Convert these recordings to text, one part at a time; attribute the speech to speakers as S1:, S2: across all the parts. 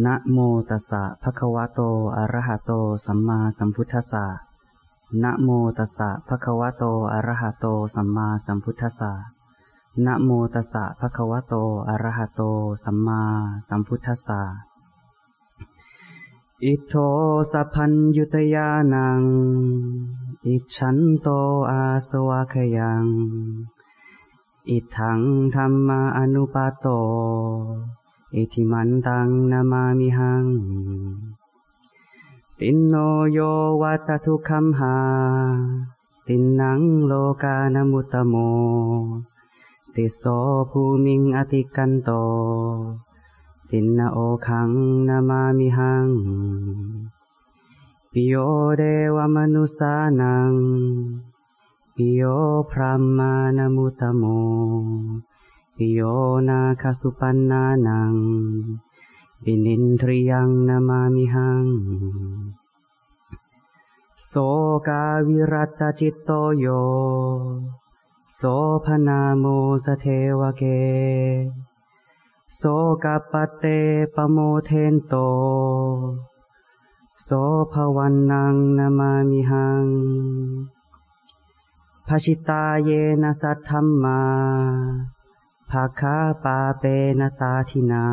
S1: นะโมตัสสะภะคะวะโต อะระหะโต สัมมาสัมพุทธัสสะนะโมตัสสะภะคะวะโต อะระหะโต สัมมาสัมพุทธัสสะนะโมตัสสะภะคะวะโต อะระหะโต สัมมาสัมพุทธัสสะอิโทสัพพัญยุตยานัง อิฉันโตอาสวะขยัง อิทังธรรมาอนุปาโต อิทิมันตังนามามิหัง ตินโนโยวัตทุคัมหา ตินนังโลกานมุตตโม ติโสภูมิงอติกันโต ตินนาโอคังนามามิหัง ปิโยเดวมนุสานัง ปิโยพรหมานมุตตโม ปิโยนาคสุปันนานังปินินทริยังนามามิหัง โสกาวิรัตจิตโตโย โสภนาโมสเทวเก โสกปเตปโมเทนโต โสภวันนังนามามิหังภาชิตาเยนะสัทธัมมา ภาคาปาเปนตาทินา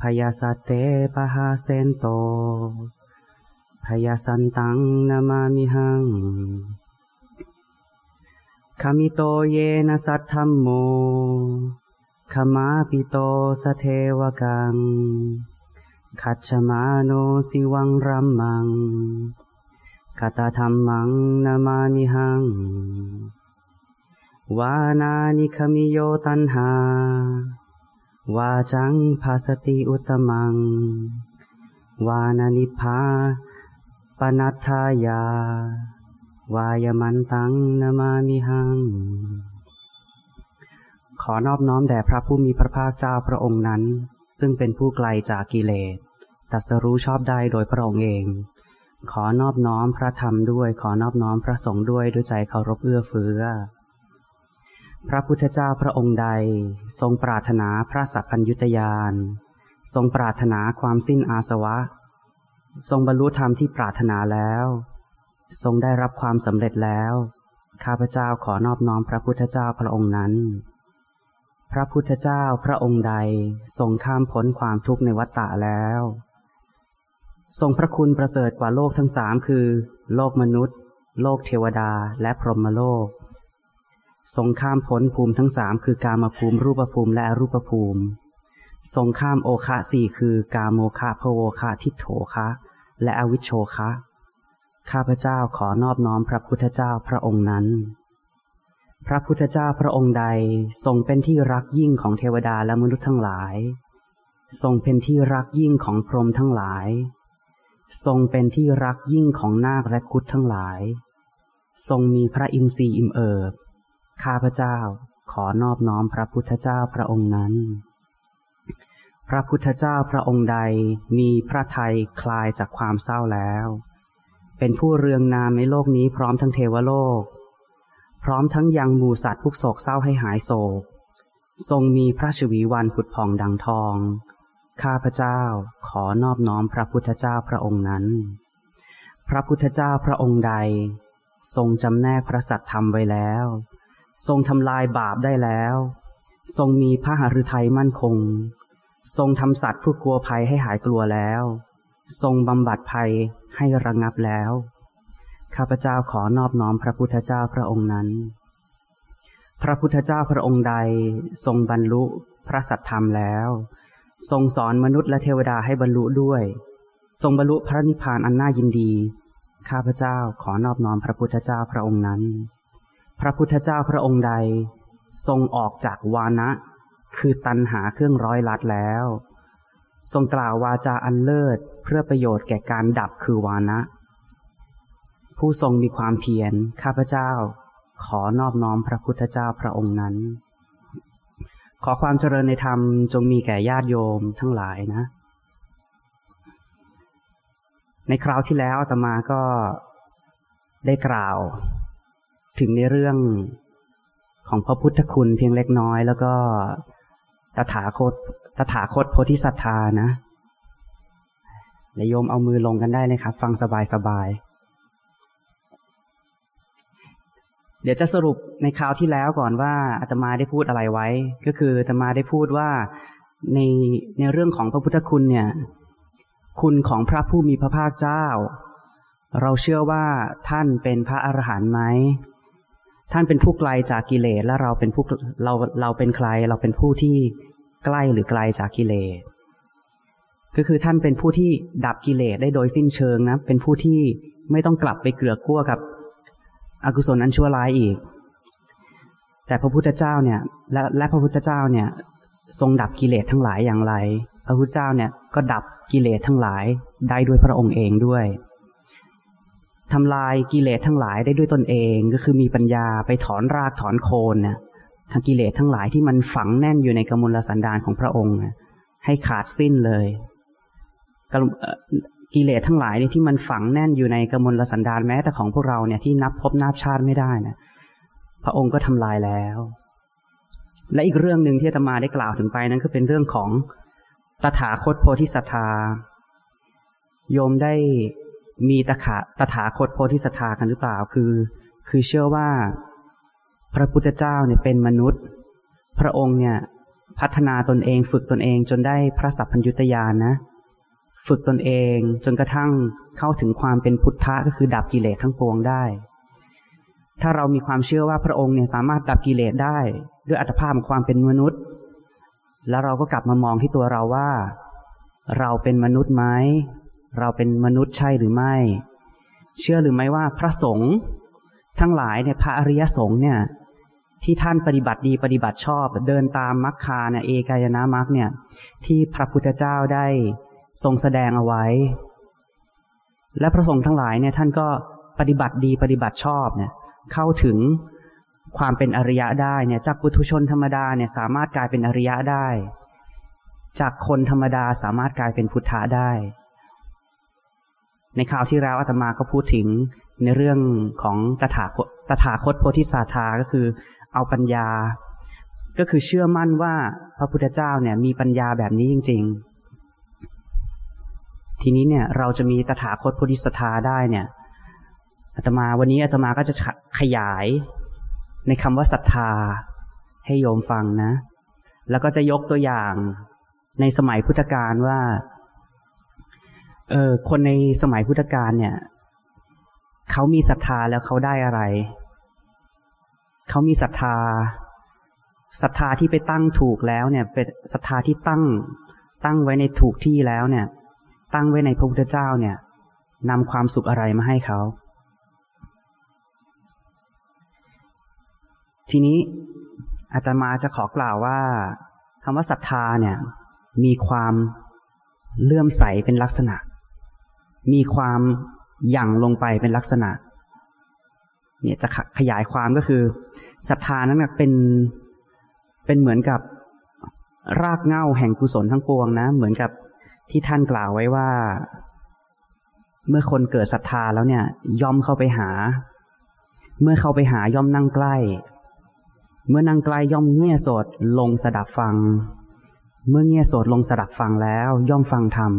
S1: พยาสเตปหาเซนโตพยาสันตังนามามิหังคามิโตเยนะสัทธัมโมขมาปิโตสเทวกัง ขัดชมาโนสิวังรัมมังคาตาธรรมังนามามิหัง วานานิคมิโยตันหาวาจังภาสติอุตมัง วานานิพาปนัตถายา วายมันตังนามามิหัง ขอนอบน้อมแด่พระผู้มีพระภาคเจ้าพระองค์นั้น ซึ่งเป็นผู้ไกลจากกิเลสตัสรู้ชอบได้โดยพระองค์เอง ขอนอบน้อมพระธรรมด้วย ขอนอบน้อมพระสงฆ์ด้วยด้วยใจเคารพเอื้อเฟื้อ พระพุทธเจ้าพระองค์ใด ทรงปรารถนาพระสัพพัญยุตยาน ทรงปรารถนาความสิ้นอาสวะ ทรงบรรลุธรรมที่ปรารถนาแล้ว ทรงได้รับความสำเร็จแล้ว ข้าพเจ้าขอนอบน้อมพระพุทธเจ้าพระองค์นั้น พระพุทธเจ้าพระองค์ใด ทรงข้ามพ้นความทุกข์ในวัฏฏะแล้ว ทรงพระคุณประเสริฐกว่าโลกทั้งสามคือ โลกมนุษย์ โลกเทวดาและพรหมโลก ทรงข้ามพ้นภูมิทั้งสามคือกามภูมิรูปภูมิและอรูปภูมิ ทรงข้ามโอคะสี่คือกาโมคะพโวคะทิโถคะ และอวิชโชคะ ข้าพเจ้าขอนอบน้อมพระพุทธเจ้าพระองค์นั้น พระพุทธเจ้าพระองค์ใดทรงเป็นที่รักยิ่งของเทวดาและมนุษย์ทั้งหลาย ทรงเป็นที่รักยิ่งของพรหมทั้งหลาย ทรงเป็นที่รักยิ่งของนาคและคุดทั้งหลาย ทรงมีพระอินทรีย์อิ่มเอิบ ข้าพเจ้าขอนอบน้อมพระพุทธเจ้าพระองค์นั้น พระพุทธเจ้าพระองค์ใดมีพระทัยคลายจากความเศร้าแล้ว เป็นผู้เรืองนามในโลกนี้พร้อมทั้งเทวโลก พร้อมทั้งยังหมูสัตว์ทุกโศกเศร้าให้หายโศก ทรงมีพระชวีวันผุดผ่องดังทอง ข้าพเจ้าขอนอบน้อมพระพุทธเจ้าพระองค์นั้น พระพุทธเจ้าพระองค์ใด ทรงจำแนกพระสัตธรรมไว้แล้ว ทรงทำลายบาปได้แล้ว ทรงมีพระหฤทัยมั่นคง ทรงทำสัตว์ผู้กลัวภัยให้หายกลัวแล้ว ทรงบำบัดภัยให้ระงับแล้ว ข้าพเจ้าขอนอบน้อมพระพุทธเจ้าพระองค์นั้น พระพุทธเจ้าพระองค์ใดทรงบรรลุพระสัตธรรมแล้ว ทรงสอนมนุษย์และเทวดาให้บรรลุด้วย ทรงบรรลุพระนิพพานอันน่ายินดี ข้าพเจ้าขอนอบน้อมพระพุทธเจ้าพระองค์นั้น พระพุทธเจ้าพระองค์ใด ทรงออกจากวานะ คือตันหาเครื่องร้อยลัดแล้ว ทรงกล่าววาจาอันเลิศเพื่อประโยชน์แก่การดับคือวานะ ผู้ทรงมีความเพียรข้าพเจ้า ขอนอบน้อมพระพุทธเจ้าพระองค์นั้น ขอความเจริญในธรรมจงมีแก่ญาติโยมทั้งหลายนะ ในคราวที่แล้วอาตมาก็ได้กล่าว ถึงในเรื่องของพระพุทธคุณเพียงเล็กน้อยแล้วก็ตถาคตตถาคตโพธิสัตธานะเดี๋ยโยมเอามือลงกันได้เลยครับ ฟังสบายสบาย เดี๋ยวจะสรุปในคราวที่แล้วก่อนว่าอาตมาได้พูดอะไรไว้ ก็คืออาตมาได้พูดว่าในในเรื่องของพระพุทธคุณเนี่ย คุณของพระผู้มีพระภาคเจ้า เราเชื่อว่าท่านเป็นพระอรหันต์ไหม ท่านเป็นผู้ไกลจากกิเลสและเราเป็นผู้เราเราเป็นใคร เราเป็นผู้ที่ใกล้หรือไกลจากกิเลสก็คือท่านเป็นผู้ที่ดับกิเลสได้โดยสิ้นเชิงนะ เป็นผู้ที่ไม่ต้องกลับไปเกลือกกลัวกับอกุศลอันชั่วร้ายอีก แต่พระพุทธเจ้าเนี่ย และและพระพุทธเจ้าเนี่ย ทรงดับกิเลสทั้งหลายอย่างไร พระพุทธเจ้าเนี่ยก็ดับกิเลสทั้งหลายได้ด้วยพระองค์เองด้วย ทำลายกิเลสทั้งหลายได้ด้วยตนเองก็คือมีปัญญาไปถอนรากถอนโคนนี่ยทางกิเลสทั้งหลายที่มันฝังแน่นอยู่ในกมลสันดานของพระองค์ให้ขาดสิ้นเลยกิเลสทั้งหลายนี่ที่มันฝังแน่นอยู่ในกมลสันดานแม้แต่ของพวกเราเนี่ยที่นับพบนับชาติไม่ได้นะพระองค์ก็ทำลายแล้ว และอีกเรื่องหนึ่งที่ธรรมาได้กล่าวถึงไปนั้นก็เป็นเรื่องของตถาคตโพธิสัตธาโยมได้ มีตถาตถาคตโพธิสัตธากันหรือเปล่า คือ คือเชื่อว่าพระพุทธเจ้าเนี่ยเป็นมนุษย์ พระองค์เนี่ย พัฒนาตนเองฝึกตนเองจนได้พระสัพพัญญุตยานนะ ฝึกตนเองจนกระทั่งเข้าถึงความเป็นพุทธะก็คือดับกิเลสทั้งปวงได้ ถ้าเรามีความเชื่อว่าพระองค์เนี่ยสามารถดับกิเลสได้ ด้วยอัตภาพของความเป็นมนุษย์ แล้วเราก็กลับมามองที่ตัวเราว่า เราเป็นมนุษย์ไหม เราเป็นมนุษย์ใช่หรือไม่ เชื่อหรือไม่ว่าพระสงฆ์ทั้งหลายเนี่ยพระอริยสงฆ์เนี่ยที่ท่านปฏิบัติดีปฏิบัติชอบ เดินตามมรรคาเนี่ยเอกายนามรรคเนี่ย ที่พระพุทธเจ้าได้ทรงแสดงเอาไว้ และพระสงฆ์ทั้งหลายเนี่ยท่านก็ปฏิบัติดีปฏิบัติชอบเนี่ยเข้าถึงความเป็นอริยะได้เนี่ยจากปุถุชนธรรมดาเนี่ยสามารถกลายเป็นอริยะได้ จากคนธรรมดาสามารถกลายเป็นพุทธะได้ ในข่าวที่แล้วอาตมาก็พูดถึงในเรื่องของตถาคตตถาคตโพธิสัตาก็คือเอาปัญญา ก็คือเชื่อมั่นว่าพระพุทธเจ้าเนี่ยมีปัญญาแบบนี้จริง ๆ ทีนี้เนี่ยเราจะมีตถาคตโพธิสัตาได้เนี่ยอาตมาวันนี้อาตมาก็จะขยายในคำว่าศรัทธาให้โยมฟังนะ แล้วก็จะยกตัวอย่างในสมัยพุทธกาลว่า เออคนในสมัยพุทธกาลเนี่ยเขามีศรัทธาแล้วเขาได้อะไร เขามีศรัทธาศรัทธาที่ไปตั้งถูกแล้วเนี่ย เป็นศรัทธาที่ตั้งตั้งไว้ในถูกที่แล้วเนี่ย ตั้งไว้ในพระพุทธเจ้าเนี่ยนำความสุขอะไรมาให้เขา ทีนี้อาตมาจะขอกล่าวว่าคำว่าศรัทธาเนี่ย มีความเลื่อมใสเป็นลักษณะ มีความหยั่งลงไปเป็นลักษณะ เนี่ยจะขยายความก็คือศรัทธานั้นเป็นเป็นเหมือนกับรากเง้าแห่งกุศลทั้งปวงนะ เหมือนกับที่ท่านกล่าวไว้ว่า เมื่อคนเกิดศรัทธาแล้วเนี่ย ย่อมเข้าไปหา เมื่อเข้าไปหาย่อมนั่งใกล้ เมื่อนั่งใกล้ย่อมเงี่ยโสดลงสดับฟัง เมื่อเงี่ยโสดลงสดับฟังแล้ว ย่อมฟังธรรม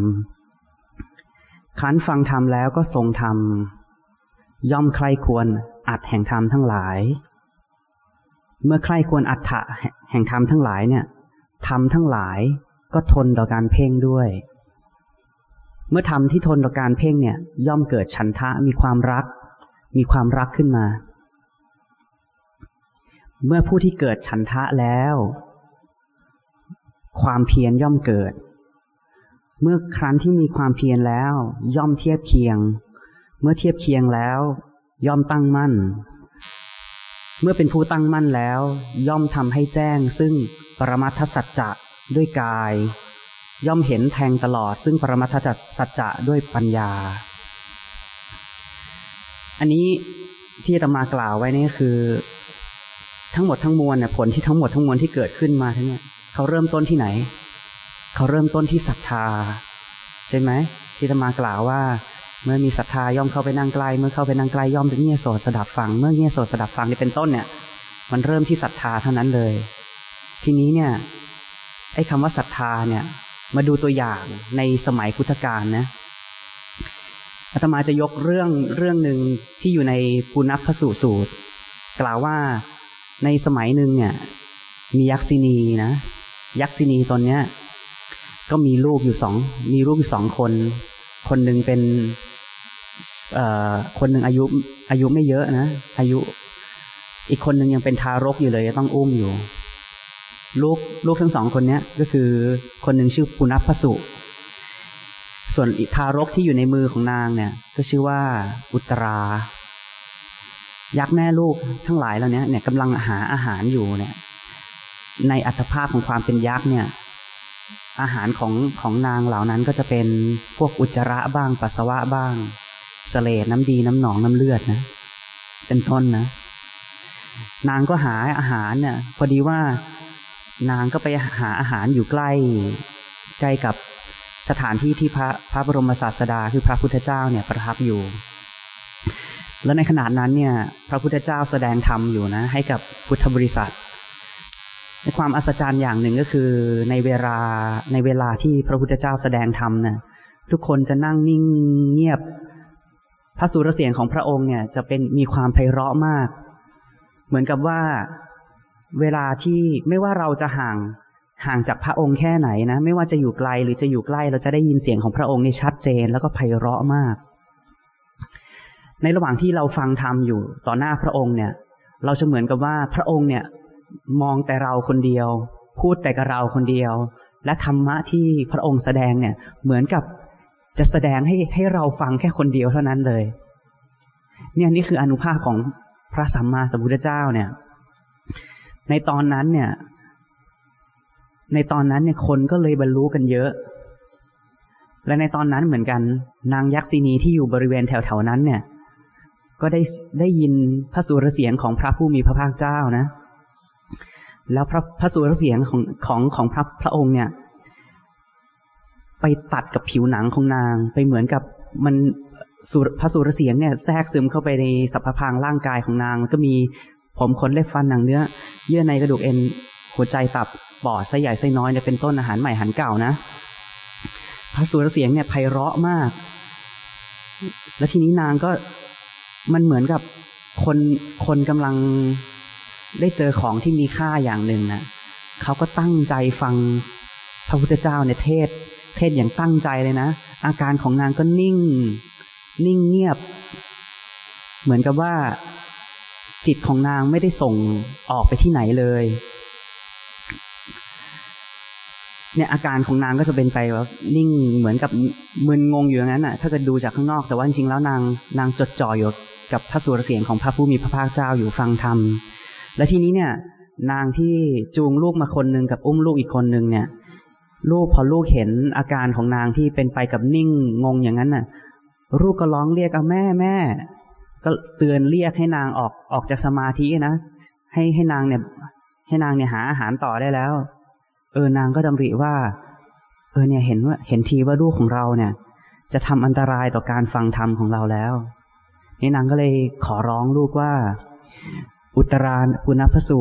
S1: ขันฟังธรรมแล้วก็ทรงธรรม ย่อมใครควรอัดแห่งธรรมทั้งหลาย เมื่อใครควรอัดถะแห่งธรรมทั้งหลายเนี่ยธรรมทั้งหลายก็ทนต่อการเพ่งด้วย เมื่อธรรมที่ทนต่อการเพ่งเนี่ย ย่อมเกิดฉันทะมีความรัก มีความรักขึ้นมา เมื่อผู้ที่เกิดฉันทะแล้ว ความเพียรย่อมเกิด เมื่อครั้นที่มีความเพียรแล้ว ย่อมเทียบเคียง เมื่อเทียบเคียงแล้ว ย่อมตั้งมั่น เมื่อเป็นผู้ตั้งมั่นแล้ว ย่อมทำให้แจ้ง ซึ่งปรมัตถสัจจะด้วยกาย ย่อมเห็นแทงตลอด ซึ่งปรมัตถสัจจะด้วยปัญญา อันนี้ที่จะมากล่าวไว้นี่คือ ทั้งหมดทั้งมวลเนี่ยผลที่ทั้งหมดทั้งมวลที่เกิดขึ้นมาทั้งนี้เขาเริ่มต้นที่ไหน เขาเริ่มต้นที่ศรัทธา ใช่ไหมที่ธรรมากล่าวว่า เมื่อมีศรัทธาย่อมเข้าไปนั่งใกล้เมื่อเข้าไปนั่งใกล้ย่อมเป็นเงี่ยโสดสดับฟังเมื่อเงี่ยโสดสดับฟังนี่เป็นต้นเนี่ย มันเริ่มที่ศรัทธาเท่านั้นเลย ทีนี้เนี่ย ไอ้คำว่าศรัทธาเนี่ย มาดูตัวอย่างในสมัยพุทธกาลนะอาตมาจะยกเรื่องเรื่องหนึ่งที่อยู่ในปุณพสูสูตร กล่าวว่าในสมัยหนึ่งเนี่ย มียักษินีนะยักษินีตอนเนี้ย ก็มีลูกอยู่สองมีลูกอยู่สองคน คนหนึ่งเป็นอ่อคนหนึ่งอายุอายุไม่เยอะนะอายุ อีกคนหนึ่งยังเป็นทารกอยู่เลยต้องอุ้มอยู่ ลูกลูกทั้งสองคนเนี้ย ก็คือคนหนึ่งชื่อปุณพสุ ส่วนทารกที่อยู่ในมือของนางเนี่ย ก็ชื่อว่าอุตรา ยักษ์แม่ลูกทั้งหลายเหล่านี้เนี่ยกำลังหาอาหารอยู่เนี่ย ในอัตภาพของความเป็นยักษ์เนี่ย อาหารของของนางเหล่านั้นก็จะเป็นพวกอุจจาระบ้างปัสสาวะบ้างสเลดน้ำดีน้ำหนองน้ำเลือดนะ เป็นต้นนะ นางก็หาอาหารเนี่ยพอดีว่านางก็ไปหาอาหารอยู่ใกล้ใกล้กับสถานที่ที่พระพระบรมศาสดาคือพระพุทธเจ้าเนี่ยประทับอยู่ แล้วในขณะนั้นเนี่ย พระพุทธเจ้าแสดงธรรมอยู่นะ ให้กับพุทธบริษัท ในความอัศจรรย์อย่างหนึ่งก็คือในเวลาในเวลาที่พระพุทธเจ้าแสดงธรรมเนี่ยทุกคนจะนั่งนิ่งเงียบ พระสุรเสียงของพระองค์เนี่ย จะเป็นมีความไพเราะมาก เหมือนกับว่าเวลาที่ไม่ว่าเราจะห่างห่างจากพระองค์แค่ไหนนะ ไม่ว่าจะอยู่ไกลหรือจะอยู่ใกล้ เราจะได้ยินเสียงของพระองค์นี่ชัดเจน แล้วก็ไพเราะมาก ในระหว่างที่เราฟังธรรมอยู่ต่อหน้าพระองค์เนี่ย เราจะเหมือนกับว่าพระองค์เนี่ย มองแต่เราคนเดียว พูดแต่กับเราคนเดียว และธรรมะที่พระองค์แสดงเนี่ย เหมือนกับจะแสดงให้ให้เราฟังแค่คนเดียวเท่านั้นเลย เนี่ยนี่คืออนุภาพของพระสัมมาสัมพุทธเจ้าเนี่ย ในตอนนั้นเนี่ย ในตอนนั้นเนี่ยคนก็เลยบรรลุกันเยอะ และในตอนนั้นเหมือนกัน นางยักษินีที่อยู่บริเวณแถวๆนั้นเนี่ย ก็ได้ได้ยินพระสุรเสียงของพระผู้มีพระภาคเจ้านะ แล้วพระพระสุรเสียงของของของพระพระองค์เนี่ย ไปตัดกับผิวหนังของนาง ไปเหมือนกับมันพระสุรเสียงเนี่ยแทรกซึมเข้าไปในสัพพพางร่างกายของนางแล้วก็มีผมขนเล็บฟันหนังเนื้อ เยื่อในกระดูกเอ็นหัวใจตับปอดไส้ใหญ่ไส้น้อยเนี่ยเป็นต้นอาหารใหม่อาหารเก่านะ พระสุรเสียงเนี่ยไพเราะมาก แล้วทีนี้นางก็มันเหมือนกับคนคนกำลัง ได้เจอของที่มีค่าอย่างหนึ่งนะเขาก็ตั้งใจฟังพระพุทธเจ้าเนี่ยเทศ เทศอย่างตั้งใจเลยนะ อาการของนางก็นิ่ง นิ่งเงียบ เหมือนกับว่า จิตของนางไม่ได้ส่งออกไปที่ไหนเลย เนี่ยอาการของนางก็จะเป็นไปแบบนิ่งเหมือนกับมึนงงอยู่อย่างนั้นอะ ถ้าเกิดดูจากข้างนอกแต่ว่าจริงๆแล้วนางนางจดจ่ออยู่กับพระสุรเสียงของพระผู้มีพระภาคเจ้าอยู่ฟังธรรม และทีนี้เนี่ย นางที่จูงลูกมาคนหนึ่งกับอุ้มลูกอีกคนหนึ่งเนี่ย ลูกพอลูกเห็นอาการของนางที่เป็นไปกับนิ่งงงอย่างนั้นน่ะ ลูกก็ร้องเรียกเอาแม่แม่ ก็เตือนเรียกให้นางออกออกจากสมาธินะให้ให้นางเนี่ย ให้นางเนี่ยหาอาหารต่อได้แล้ว เออนางก็ดำริว่า เออเนี่ยเห็นว่าเห็นทีว่าลูกของเราเนี่ย จะทำอันตรายต่อการฟังธรรมของเราแล้วนี่นางก็เลยขอร้องลูกว่า อุตรานปุณพสุ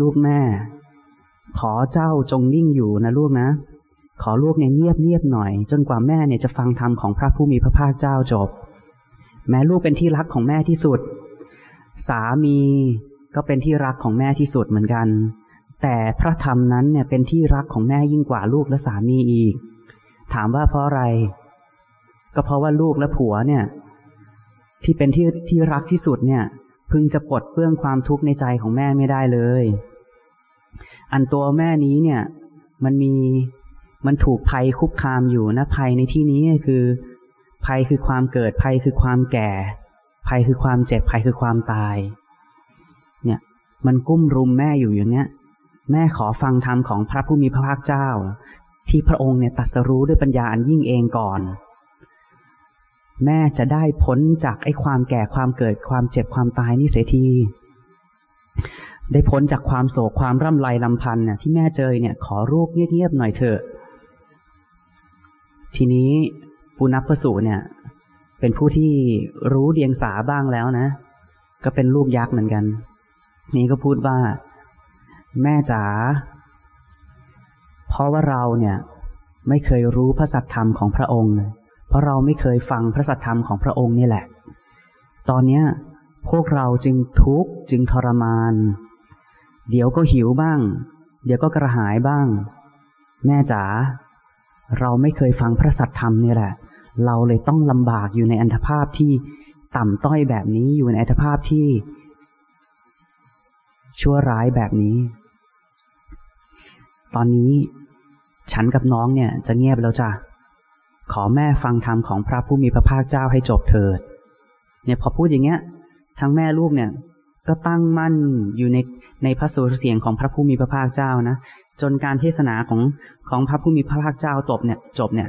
S1: ลูกแม่ ขอเจ้าจงนิ่งอยู่นะลูกนะ ขอลูกเนี่ยเงียบเงียบหน่อย จนกว่าแม่เนี่ยจะฟังธรรมของพระผู้มีพระภาคเจ้าจบ แม้ลูกเป็นที่รักของแม่ที่สุด สามีก็เป็นที่รักของแม่ที่สุดเหมือนกัน แต่พระธรรมนั้นเนี่ยเป็นที่รักของแม่ยิ่งกว่าลูกและสามีอีก ถามว่าเพราะอะไร ก็เพราะว่าลูกและผัวเนี่ย ที่เป็นที่ที่รักที่สุดเนี่ย พึงจะปลดเปื้องความทุกข์ในใจของแม่ไม่ได้เลย อันตัวแม่นี้เนี่ย มันมีมันถูกภัยคุกคามอยู่นะภัยในที่นี้คือ ภัยคือความเกิดภัยคือความแก่ ภัยคือความเจ็บภัยคือความตาย เนี่ย มันกุ้มรุมแม่อยู่อย่างเนี้ย แม่ขอฟังธรรมของพระผู้มีพระภาคเจ้า ที่พระองค์เนี่ยตัดสรู้ด้วยปัญญาอันยิ่งเองก่อน แม่จะได้พ้นจากไอ้ความแก่ความเกิดความเจ็บความตายนี่เสียที ได้พ้นจากความโศกความร่ำไรลำพันธ์เนี่ยที่แม่เจอเนี่ยขอรูปเงียบๆหน่อยเถอะ ทีนี้ปุณพสุเนี่ย เป็นผู้ที่รู้เดียงสาบ้างแล้วนะ ก็เป็นลูกยักษ์เหมือนกัน นี่ก็พูดว่า แม่จ๋าเพราะว่าเราเนี่ย ไม่เคยรู้พระสัทธรรมของพระองค์เพราะเราไม่เคยฟังพระสัทธรรมของพระองค์นี่แหละ ตอนเนี้ยพวกเราจึงทุกข์จึงทรมาน เดี๋ยวก็หิวบ้าง เดี๋ยวก็กระหายบ้าง แม่จ๋าเราไม่เคยฟังพระสัทธรรมนี่แหละ เราเลยต้องลำบากอยู่ในอันธภาพที่ต่ำต้อยแบบนี้อยู่ในอันธภาพที่ ชั่วร้ายแบบนี้ ตอนนี้ ฉันกับน้องเนี่ยจะเงียบแล้วจ้ะ ขอแม่ฟังธรรมของพระผู้มีพระภาคเจ้าให้จบเถิด เนี่ยพอพูดอย่างเงี้ย ทั้งแม่ลูกเนี่ย ก็ตั้งมั่นอยู่ในในพระสุรเสียงของพระผู้มีพระภาคเจ้านะจนการเทศนาของของพระผู้มีพระภาคเจ้าจบเนี่ย จบเนี่ย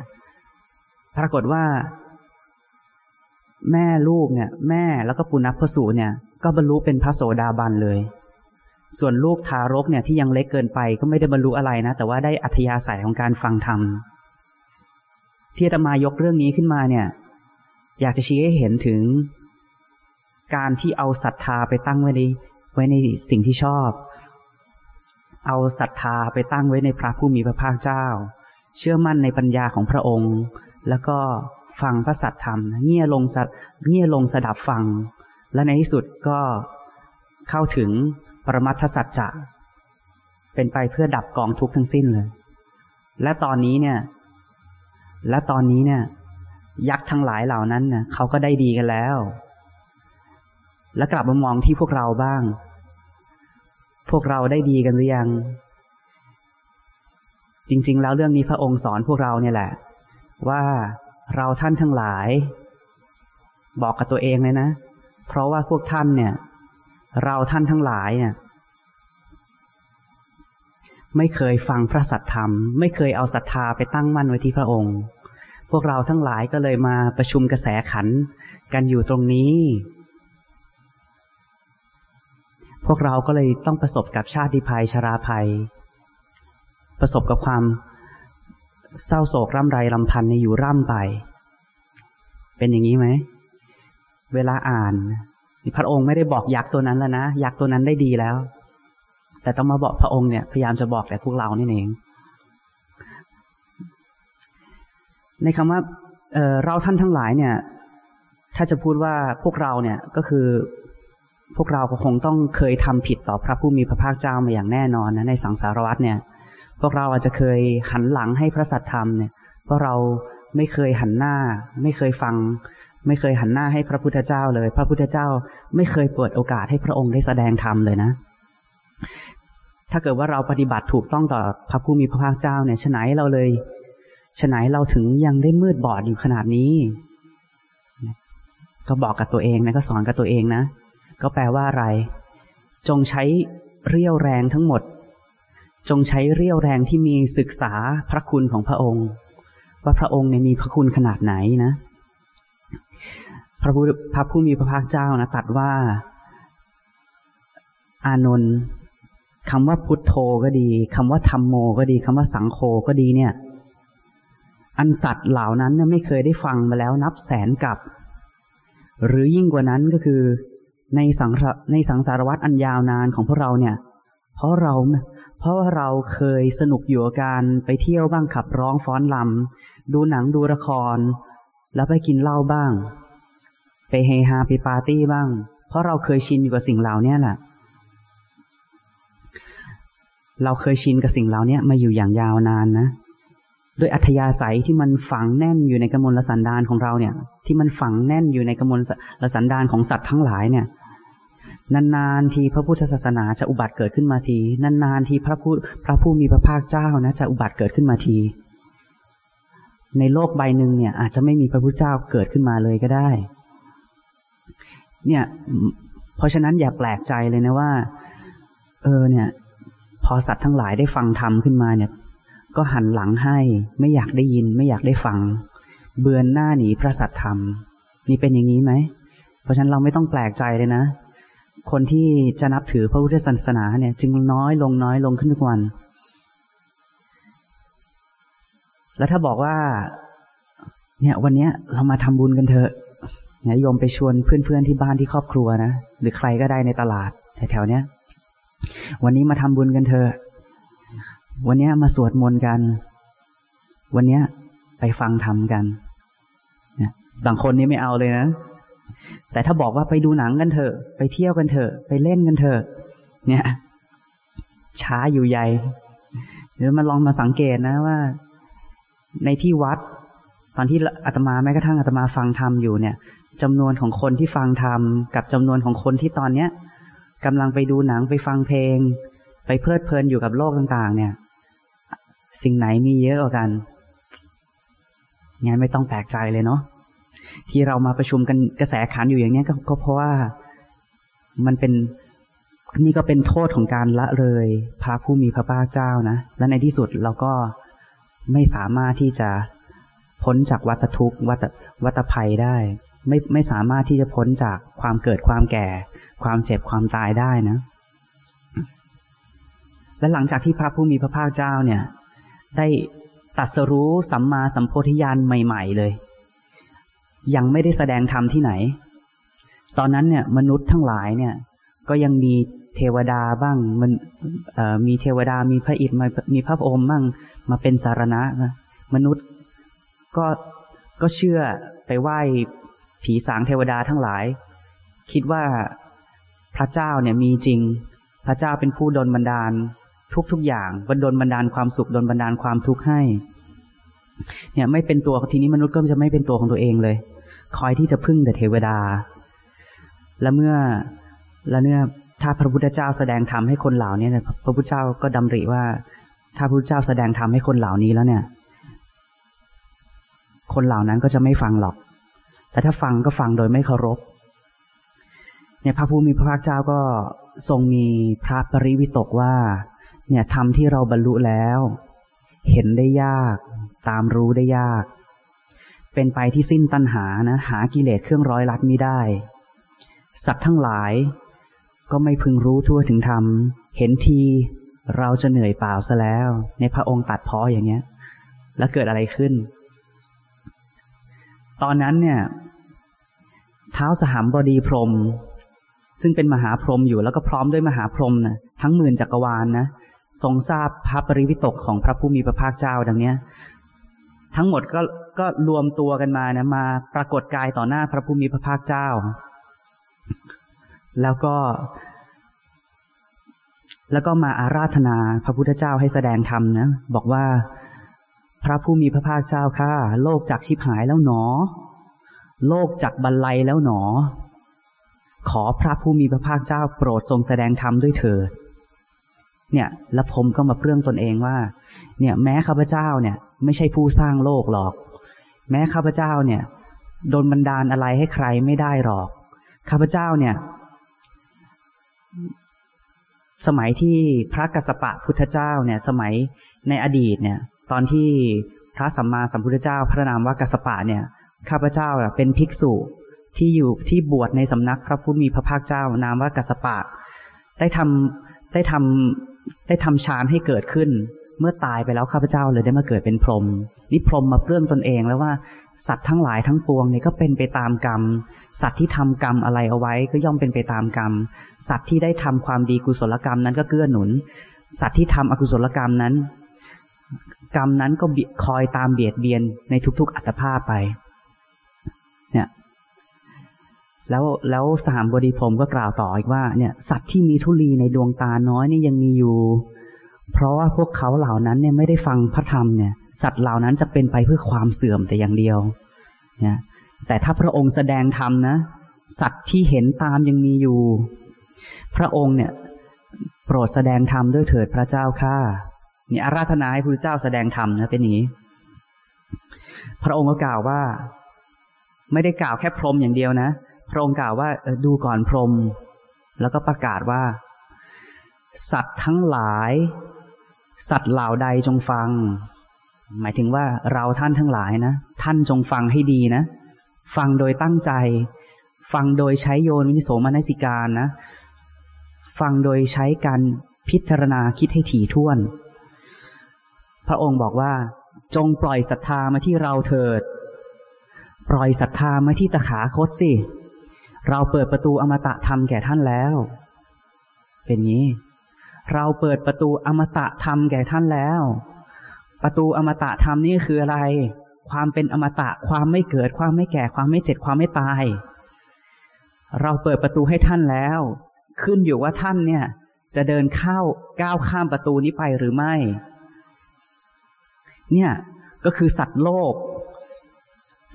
S1: ปรากฏว่า แม่ลูกเนี่ย แม่แล้วก็ปุณณพสูเนี่ย ก็บรรลุเป็นพระโสดาบันเลย ส่วนลูกทารกเนี่ยที่ยังเล็กเกินไปก็ไม่ได้บรรลุอะไรนะ แต่ว่าได้อัธยาศัยของการฟังธรรม ที่อาตมายกเรื่องนี้ขึ้นมาเนี่ย อยากจะชี้ให้เห็นถึง การที่เอาศรัทธาไปตั้งไว้ในไว้ในสิ่งที่ชอบ เอาศรัทธาไปตั้งไว้ในพระผู้มีพระภาคเจ้า เชื่อมั่นในปัญญาของพระองค์ แล้วก็ฟังพระสัทธรรมเงี่ยลงสัเงี่ยลงสดับฟัง และในที่สุดก็เข้าถึงปรมัตถสัจจะเป็นไปเพื่อดับกองทุกข์ทั้งสิ้นเลย และตอนนี้เนี่ย และตอนนี้เนี่ย ยักษ์ทั้งหลายเหล่านั้นเน่ยเขาก็ได้ดีกันแล้ว แล้วกลับมามองที่พวกเราบ้าง พวกเราได้ดีกันหรือยัง จริง ๆ แล้วเรื่องนี้พระองค์สอนพวกเราเนี่ยแหละ ว่าเราท่านทั้งหลาย บอกกับตัวเองเลยนะ เพราะว่าพวกท่านเนี่ย เราท่านทั้งหลายเนี่ย ไม่เคยฟังพระสัทธรรม ไม่เคยเอาศรัทธาไปตั้งมั่นไว้ที่พระองค์ พวกเราทั้งหลายก็เลยมาประชุมกระแสขันกันอยู่ตรงนี้ พวกเราก็เลยต้องประสบกับชาติภัยชราภัย ประสบกับความเศร้าโศกร่ำไรลำพันธ์ในอยู่ร่ำไป เป็นอย่างนี้ไหม เวลาอ่าน พระองค์ไม่ได้บอกยักษ์ตัวนั้นแล้วนะ ยักษ์ตัวนั้นได้ดีแล้ว แต่ต้องมาบอกพระองค์เนี่ยพยายามจะบอกแต่พวกเรานี่เอง ในคำว่าเเราท่านทั้งหลายเนี่ย ถ้าจะพูดว่าพวกเราเนี่ยก็คือพวกเราก็คงต้องเคยทำผิดต่อพระผู้มีพระภาคเจ้ามาอย่างแน่นอนนะในสังสารวัฏเนี่ย พวกเราอาจจะเคยหันหลังให้พระสัทธรรมเนี่ยเพราะเราไม่เคยหันหน้า ไม่เคยฟัง ไม่เคยหันหน้าให้พระพุทธเจ้าเลย พระพุทธเจ้าไม่เคยเปิดโอกาสให้พระองค์ได้แสดงธรรมเลยนะ ถ้าเกิดว่าเราปฏิบัติถูกต้องต่อพระผู้มีพระภาคเจ้าเนี่ยฉไหนเราเลยฉไหนเราถึงยังได้มืดบอดอยู่ขนาดนี้ ก็บอกกับตัวเองนะก็สอนกับตัวเองนะ ก็แปลว่าอะไร จงใช้เรี่ยวแรงทั้งหมด จงใช้เรี่ยวแรงที่มีศึกษาพระคุณของพระองค์ ว่าพระองค์เนี่ยมีพระคุณขนาดไหนนะ พระผู้พระผู้มีพระภาคเจ้านะตัดว่า อานนท์ คำว่าพุทโธก็ดีคำว่าธรรมโมก็ดีคำว่าสังโฆก็ดีเนี่ย อันสัตว์เหล่านั้นเนี่ยไม่เคยได้ฟังมาแล้วนับแสนกับ หรือยิ่งกว่านั้นก็คือในสังในสังสารวัตรอันยาวนานของพวกเราเนี่ย เพราะเราเพราะว่าเราเคยสนุกอยู่กับการไปเที่ยวบ้างขับร้องฟ้อนลำดูหนังดูละคร แล้วไปกินเหล้าบ้าง ไปเฮฮาไปปาร์ตี้บ้าง เพราะเราเคยชินอยู่กับสิ่งเหล่านี้แหละ เราเคยชินกับสิ่งเหล่านี้มาอยู่อย่างยาวนานนะด้วยอัธยาศัยที่มันฝังแน่นอยู่ในกมลสันดานของเราเนี่ย ที่มันฝังแน่นอยู่ในกมลสันดานของสัตว์ทั้งหลายเนี่ย นานๆทีพระพุทธศาสนาจะอุบัติเกิดขึ้นมาที นานๆทีพระผู้พระผู้มีพระภาคเจ้านะจะอุบัติเกิดขึ้นมาที ในโลกใบหนึ่งเนี่ย อาจจะไม่มีพระพุทธเจ้าเกิดขึ้นมาเลยก็ได้ เนี่ย เพราะฉะนั้นอย่าแปลกใจเลยนะว่า เออเนี่ย พอสัตว์ทั้งหลายได้ฟังธรรมขึ้นมาเนี่ย ก็หันหลังให้ ไม่อยากได้ยิน ไม่อยากได้ฟัง เบือนหน้าหนีพระสัตธรรม นี่เป็นอย่างนี้ไหม เพราะฉะนั้นเราไม่ต้องแปลกใจเลยนะ คนที่จะนับถือพระพุทธศาสนาเนี่ย จึงน้อยลงน้อยลงขึ้นทุกวัน แล้วถ้าบอกว่า เนี่ย วันเนี้ยเรามาทำบุญกันเถอะเนี่ยโยมไปชวนเพื่อนๆที่บ้านที่ครอบครัวนะหรือใครก็ได้ในตลาดแถวๆเนี้ย วันนี้มาทำบุญกันเถอะ วันนี้มาสวดมนต์กัน วันนี้ไปฟังธรรมกันบางคนนี่ไม่เอาเลยนะ แต่ถ้าบอกว่าไปดูหนังกันเถอะ ไปเที่ยวกันเถอะ ไปเล่นกันเถอะ เนี่ย ช้าอยู่ใหญ่เดี๋ยวมาลองมาสังเกตนะว่า ในที่วัด ตอนที่อาตมาแม้กระทั่งอาตมาฟังธรรมอยู่เนี่ยจำนวนของคนที่ฟังธรรมกับจำนวนของคนที่ตอนเนี้ย กำลังไปดูหนังไปฟังเพลง ไปเพลิดเพลินอยู่กับโลกต่างๆ เนี่ย สิ่งไหนมีเยอะกว่ากันงั้นไม่ต้องแปลกใจเลยเนาะที่เรามาประชุมกันกระแสขันอยู่อย่างนี้ก็เพราะว่ามันเป็นนี่ก็เป็นโทษของการละเลยพระผู้มีพระภาคเจ้านะ และในที่สุดเราก็ไม่สามารถที่จะพ้นจากวัฏทุกข์วัฏวัฏภัยได้ ไม่ไม่สามารถที่จะพ้นจากความเกิดความแก่ ความเจ็บความตายได้นะ และหลังจากที่พระผู้มีพระภาคเจ้าเนี่ย ได้ตัดสรู้สัมมาสัมโพธิญาณใหม่ ๆ เลย ยังไม่ได้แสดงธรรมที่ไหน ตอนนั้นเนี่ย มนุษย์ทั้งหลายเนี่ย ก็ยังมีเทวดาบ้างมันมีเทวดามีพระอิฐมามีพระพรหมบ้างมาเป็นสารณะนะมนุษย์ก็ก็เชื่อไปไหว้ผีสางเทวดาทั้งหลาย คิดว่า พระเจ้าเนี่ยมีจริง พระเจ้าเป็นผู้ดลบันดาล ทุกๆอย่างบรรดลบันดาลความสุขดลบันดาลความทุกข์ให้ เนี่ยไม่เป็นตัวทีนี้มนุษย์ก็จะไม่เป็นตัวของตัวเองเลย คอยที่จะพึ่งแต่เทวดา และเมื่อและเนี่ยถ้าพระพุทธเจ้าแสดงธรรมให้คนเหล่านี้เนี่ยพระพุทธเจ้าก็ดำริว่า ถ้าพระพุทธเจ้าแสดงธรรมให้คนเหล่านี้แล้วเนี่ย คนเหล่านั้นก็จะไม่ฟังหรอก แต่ถ้าฟังก็ฟังโดยไม่เคารพ เนี่ยพระผู้มีพระภาคเจ้าก็ทรงมีพระปริวิตกว่า เนี่ยทำที่เราบรรลุแล้ว เห็นได้ยาก ตามรู้ได้ยาก เป็นไปที่สิ้นตัณหานะ หากิเลสเครื่องร้อยลัดมิได้ สัตว์ทั้งหลาย ก็ไม่พึงรู้ทั่วถึงธรรม เห็นทีเราจะเหนื่อยเปล่าซะแล้ว ในพระองค์ตัดพ้ออย่างเงี้ย แล้วเกิดอะไรขึ้น ตอนนั้นเนี่ย เท้าสหามบดีพรม ซึ่งเป็นมหาพรหมอยู่แล้วก็พร้อมด้วยมหาพรหมนะทั้งหมื่นจักรวาลนนะทรงทราบพระปริวิตกของพระผู้มีพระภาคเจ้าดังเนี้ย ทั้งหมดก็ก็รวมตัวกันมานะมาปรากฏกายต่อหน้าพระผู้มีพระภาคเจ้า แล้วก็ แล้วก็มาอาราธนาพระพุทธเจ้าให้แสดงธรรมนะบอกว่าพระผู้มีพระภาคเจ้าข้าโลกจากชิบหายแล้วหนอ โลกจากบรรลัยแล้วหนอ ขอพระผู้มีพระภาคเจ้าโปรดทรงแสดงธรรมด้วยเถิด เนี่ย และผมก็มาเปรื่องตนเองว่า เนี่ย แม้ข้าพเจ้าเนี่ย ไม่ใช่ผู้สร้างโลกหรอก แม้ข้าพเจ้าเนี่ยโดนบันดาลอะไรให้ใครไม่ได้หรอก ข้าพเจ้าเนี่ย สมัยที่พระกัสสปะพุทธเจ้าเนี่ย สมัยในอดีตเนี่ย ตอนที่พระสัมมาสัมพุทธเจ้าพระนามว่ากัสสปะเนี่ย ข้าพเจ้าเป็นภิกษุ ที่อยู่ที่บวชในสำนักพระพุทธมีพระภาคเจ้านามว่ากัสปะ ได้ทำได้ทำได้ทำฌานให้เกิดขึ้น เมื่อตายไปแล้วข้าพเจ้าเลยได้มาเกิดเป็นพรหมนี่พรหมมาเพื่องตนเองแล้วว่าสัตว์ทั้งหลายทั้งปวงเนี่ยก็เป็นไปตามกรรม สัตว์ที่ทำกรรมอะไรเอาไว้ก็ย่อมเป็นไปตามกรรม สัตว์ที่ได้ทำความดีกุศลกรรมนั้นก็เกื้อหนุน สัตว์ที่ทำอกุศลกรรมนั้น กรรมนั้นก็คอยตามเบียดเบียนในทุกๆอัตภาพไป แล้วแล้วสามบดีพรมก็กล่าวต่ออีกว่าเนี่ยสัตว์ที่มีทุลีในดวงตาน้อยนี่ยังมีอยู่ เพราะว่าพวกเขาเหล่านั้นเนี่ยไม่ได้ฟังพระธรรมเนี่ย สัตว์เหล่านั้นจะเป็นไปเพื่อความเสื่อมแต่อย่างเดียวเนี่ยแต่ถ้าพระองค์แสดงธรรมนะ สัตว์ที่เห็นตามยังมีอยู่ พระองค์เนี่ย โปรดแสดงธรรมด้วยเถิดพระเจ้าข้าเนี่ยอาราธนาให้พระเจ้าแสดงธรรมนะเป็นอย่างนี้ พระองค์ก็กล่าวว่า ไม่ได้กล่าวแค่พรมอย่างเดียวนะ พระองค์กล่าวว่าดูก่อนพรม แล้วก็ประกาศว่า สัตว์ทั้งหลาย สัตว์เหล่าใดจงฟัง หมายถึงว่าเราท่านทั้งหลายนะ ท่านจงฟังให้ดีนะ ฟังโดยตั้งใจ ฟังโดยใช้โยนวิโสมนสิการนะ ฟังโดยใช้การพิจารณาคิดให้ถี่ถ้วน พระองค์บอกว่าจงปล่อยศรัทธามาที่เราเถิด ปล่อยศรัทธามาที่ตถาคตสิ เราเปิดประตูอมตะธรรมแก่ท่านแล้ว เป็นงี้ เราเปิดประตูอมตะธรรมแก่ท่านแล้ว ประตูอมตะธรรมนี่คืออะไร
S2: ความเป็นอมตะ ความไม่เกิด ความไม่แก่ ความไม่เจ็บ ความไม่ตาย เราเปิดประตูให้ท่านแล้ว ขึ้นอยู่ว่าท่านเนี่ย จะเดินเข้าก้าวข้ามประตูนี้ไปหรือไม่ เนี่ย ก็คือสัตว์โลก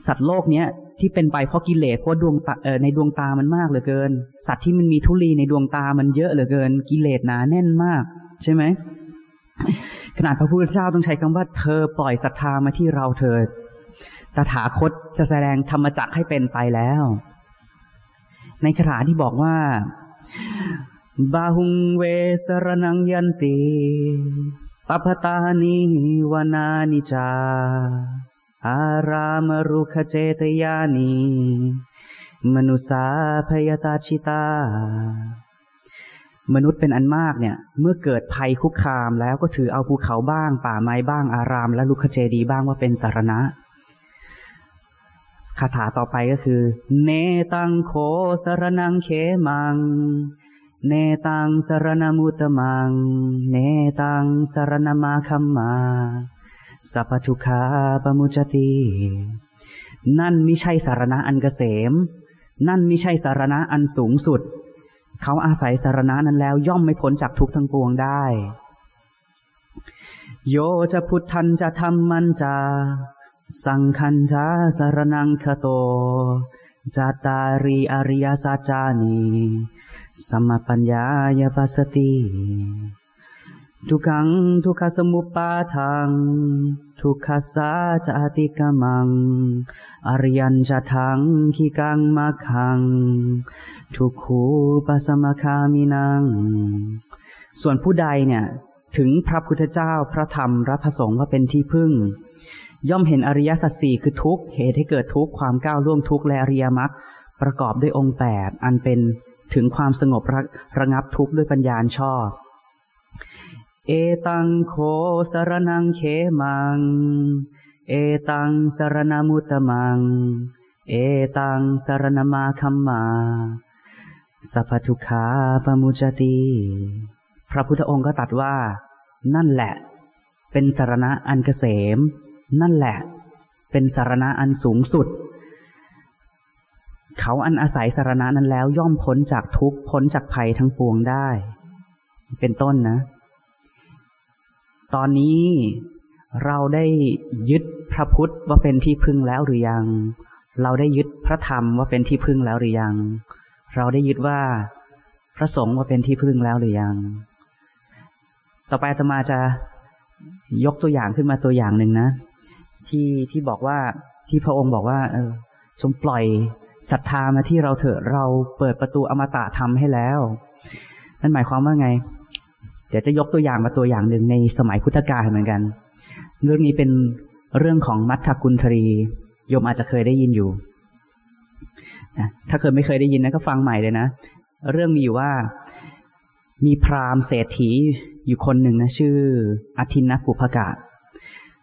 S2: สัตว์โลกเนี้ยที่เป็นไปเพราะกิเลสเพราะดวงตาในดวงตามันมากเหลือเกิน สัตว์ที่มันมีทุลีในดวงตามันเยอะเหลือเกิน กิเลสหนาแน่นมาก ใช่ไหมขนาดพระพุทธเจ้าต้องใช้คำว่าเธอปล่อยศรัทธามาที่เราเถิดตถาคตจะแสดงธรรมจักให้เป็นไปแล้ว ในคาถาที่บอกว่าบาหุงเวสรนังยันติปปตานิวนานิจา อารามรุขเจตยานีมนุสาพยตาชิตามนุษย์เป็นอันมากเนี่ย เมื่อเกิดภัยคุกคามแล้วก็ถือเอาภูเขาบ้าง ป่าไม้บ้างอาราม และลุกขเจดีบ้างว่าเป็นสารณะคาถาต่อไปก็คือ เนตังโคสารนังเขมัง เนตังสารณมุตมัง เนตังสารณมาคัมมา สัพทุคาปมุจติ นั่นไม่ใช่สารณะอันเกษม นั่นไม่ใช่สารณะอันสูงสุด เขาอาศัยสารณะนั้นแล้วย่อมไม่พ้นจากทุกข์ทั้งปวงได้ โยจะพุทธันจะธรรมันจา สังคันจาสารนังคโตจาตารีอริยสัจจานีสมปัญญายปัสสติ ทุกขังทุกขสมุปปาทังทุกขสาจะอติกมัง อริยันจะทังขีกังมาคัง ทุกขูปสมคามินัง ส่วนผู้ใดเนี่ย ถึงพระพุทธเจ้าพระธรรมพระพระสงฆ์ว่าเป็นที่พึ่ง ย่อมเห็นอริยสัจสี่คือทุกเหตุให้เกิดทุกความก้าวล่วงทุกและอริยมรรคประกอบด้วยองค์แปดอันเป็นถึงความสงบระระงับทุกข์ด้วยปัญญาชอบ เอตังโคสรนังเขมัง เอตังสรณมุตมัง เอตังสรณมาคัมมาสัพพทุขาปมุจติ พระพุทธองค์ก็ตรัสว่า นั่นแหละ เป็นสารณะอันเกษม นั่นแหละ เป็นสารณะอันสูงสุด เขาอันอาศัยสารณะนั้นแล้วย่อมพ้นจากทุกพ้นจากภัยทั้งปวงได้ เป็นต้นนะ ตอนนี้เราได้ยึดพระพุทธว่าเป็นที่พึ่งแล้วหรือยัง เราได้ยึดพระธรรมว่าเป็นที่พึ่งแล้วหรือยัง เราได้ยึดว่าพระสงฆ์ว่าเป็นที่พึ่งแล้วหรือยัง ต่อไปอาตมาจะยกตัวอย่างขึ้นมาตัวอย่างหนึ่งนะ ที่ที่บอกว่าที่พระองค์บอกว่า เออจงปล่อยศรัทธามาที่เราเถอะเราเปิดประตูอมตะธรรมให้แล้ว นั่นหมายความว่าไง เดี๋ยวจะยกตัวอย่างมาตัวอย่างหนึ่งในสมัยพุทธกาลเหมือนกัน เรื่องนี้เป็นเรื่องของมัทธกุลทรีโยมอาจจะเคยได้ยินอยู่นะถ้าเคยไม่เคยได้ยินนะก็ฟังใหม่เลยนะ เรื่องมีอยู่ว่ามีพราหมณ์เศรษฐีอยู่คนหนึ่งนะชื่ออธินปุพกะ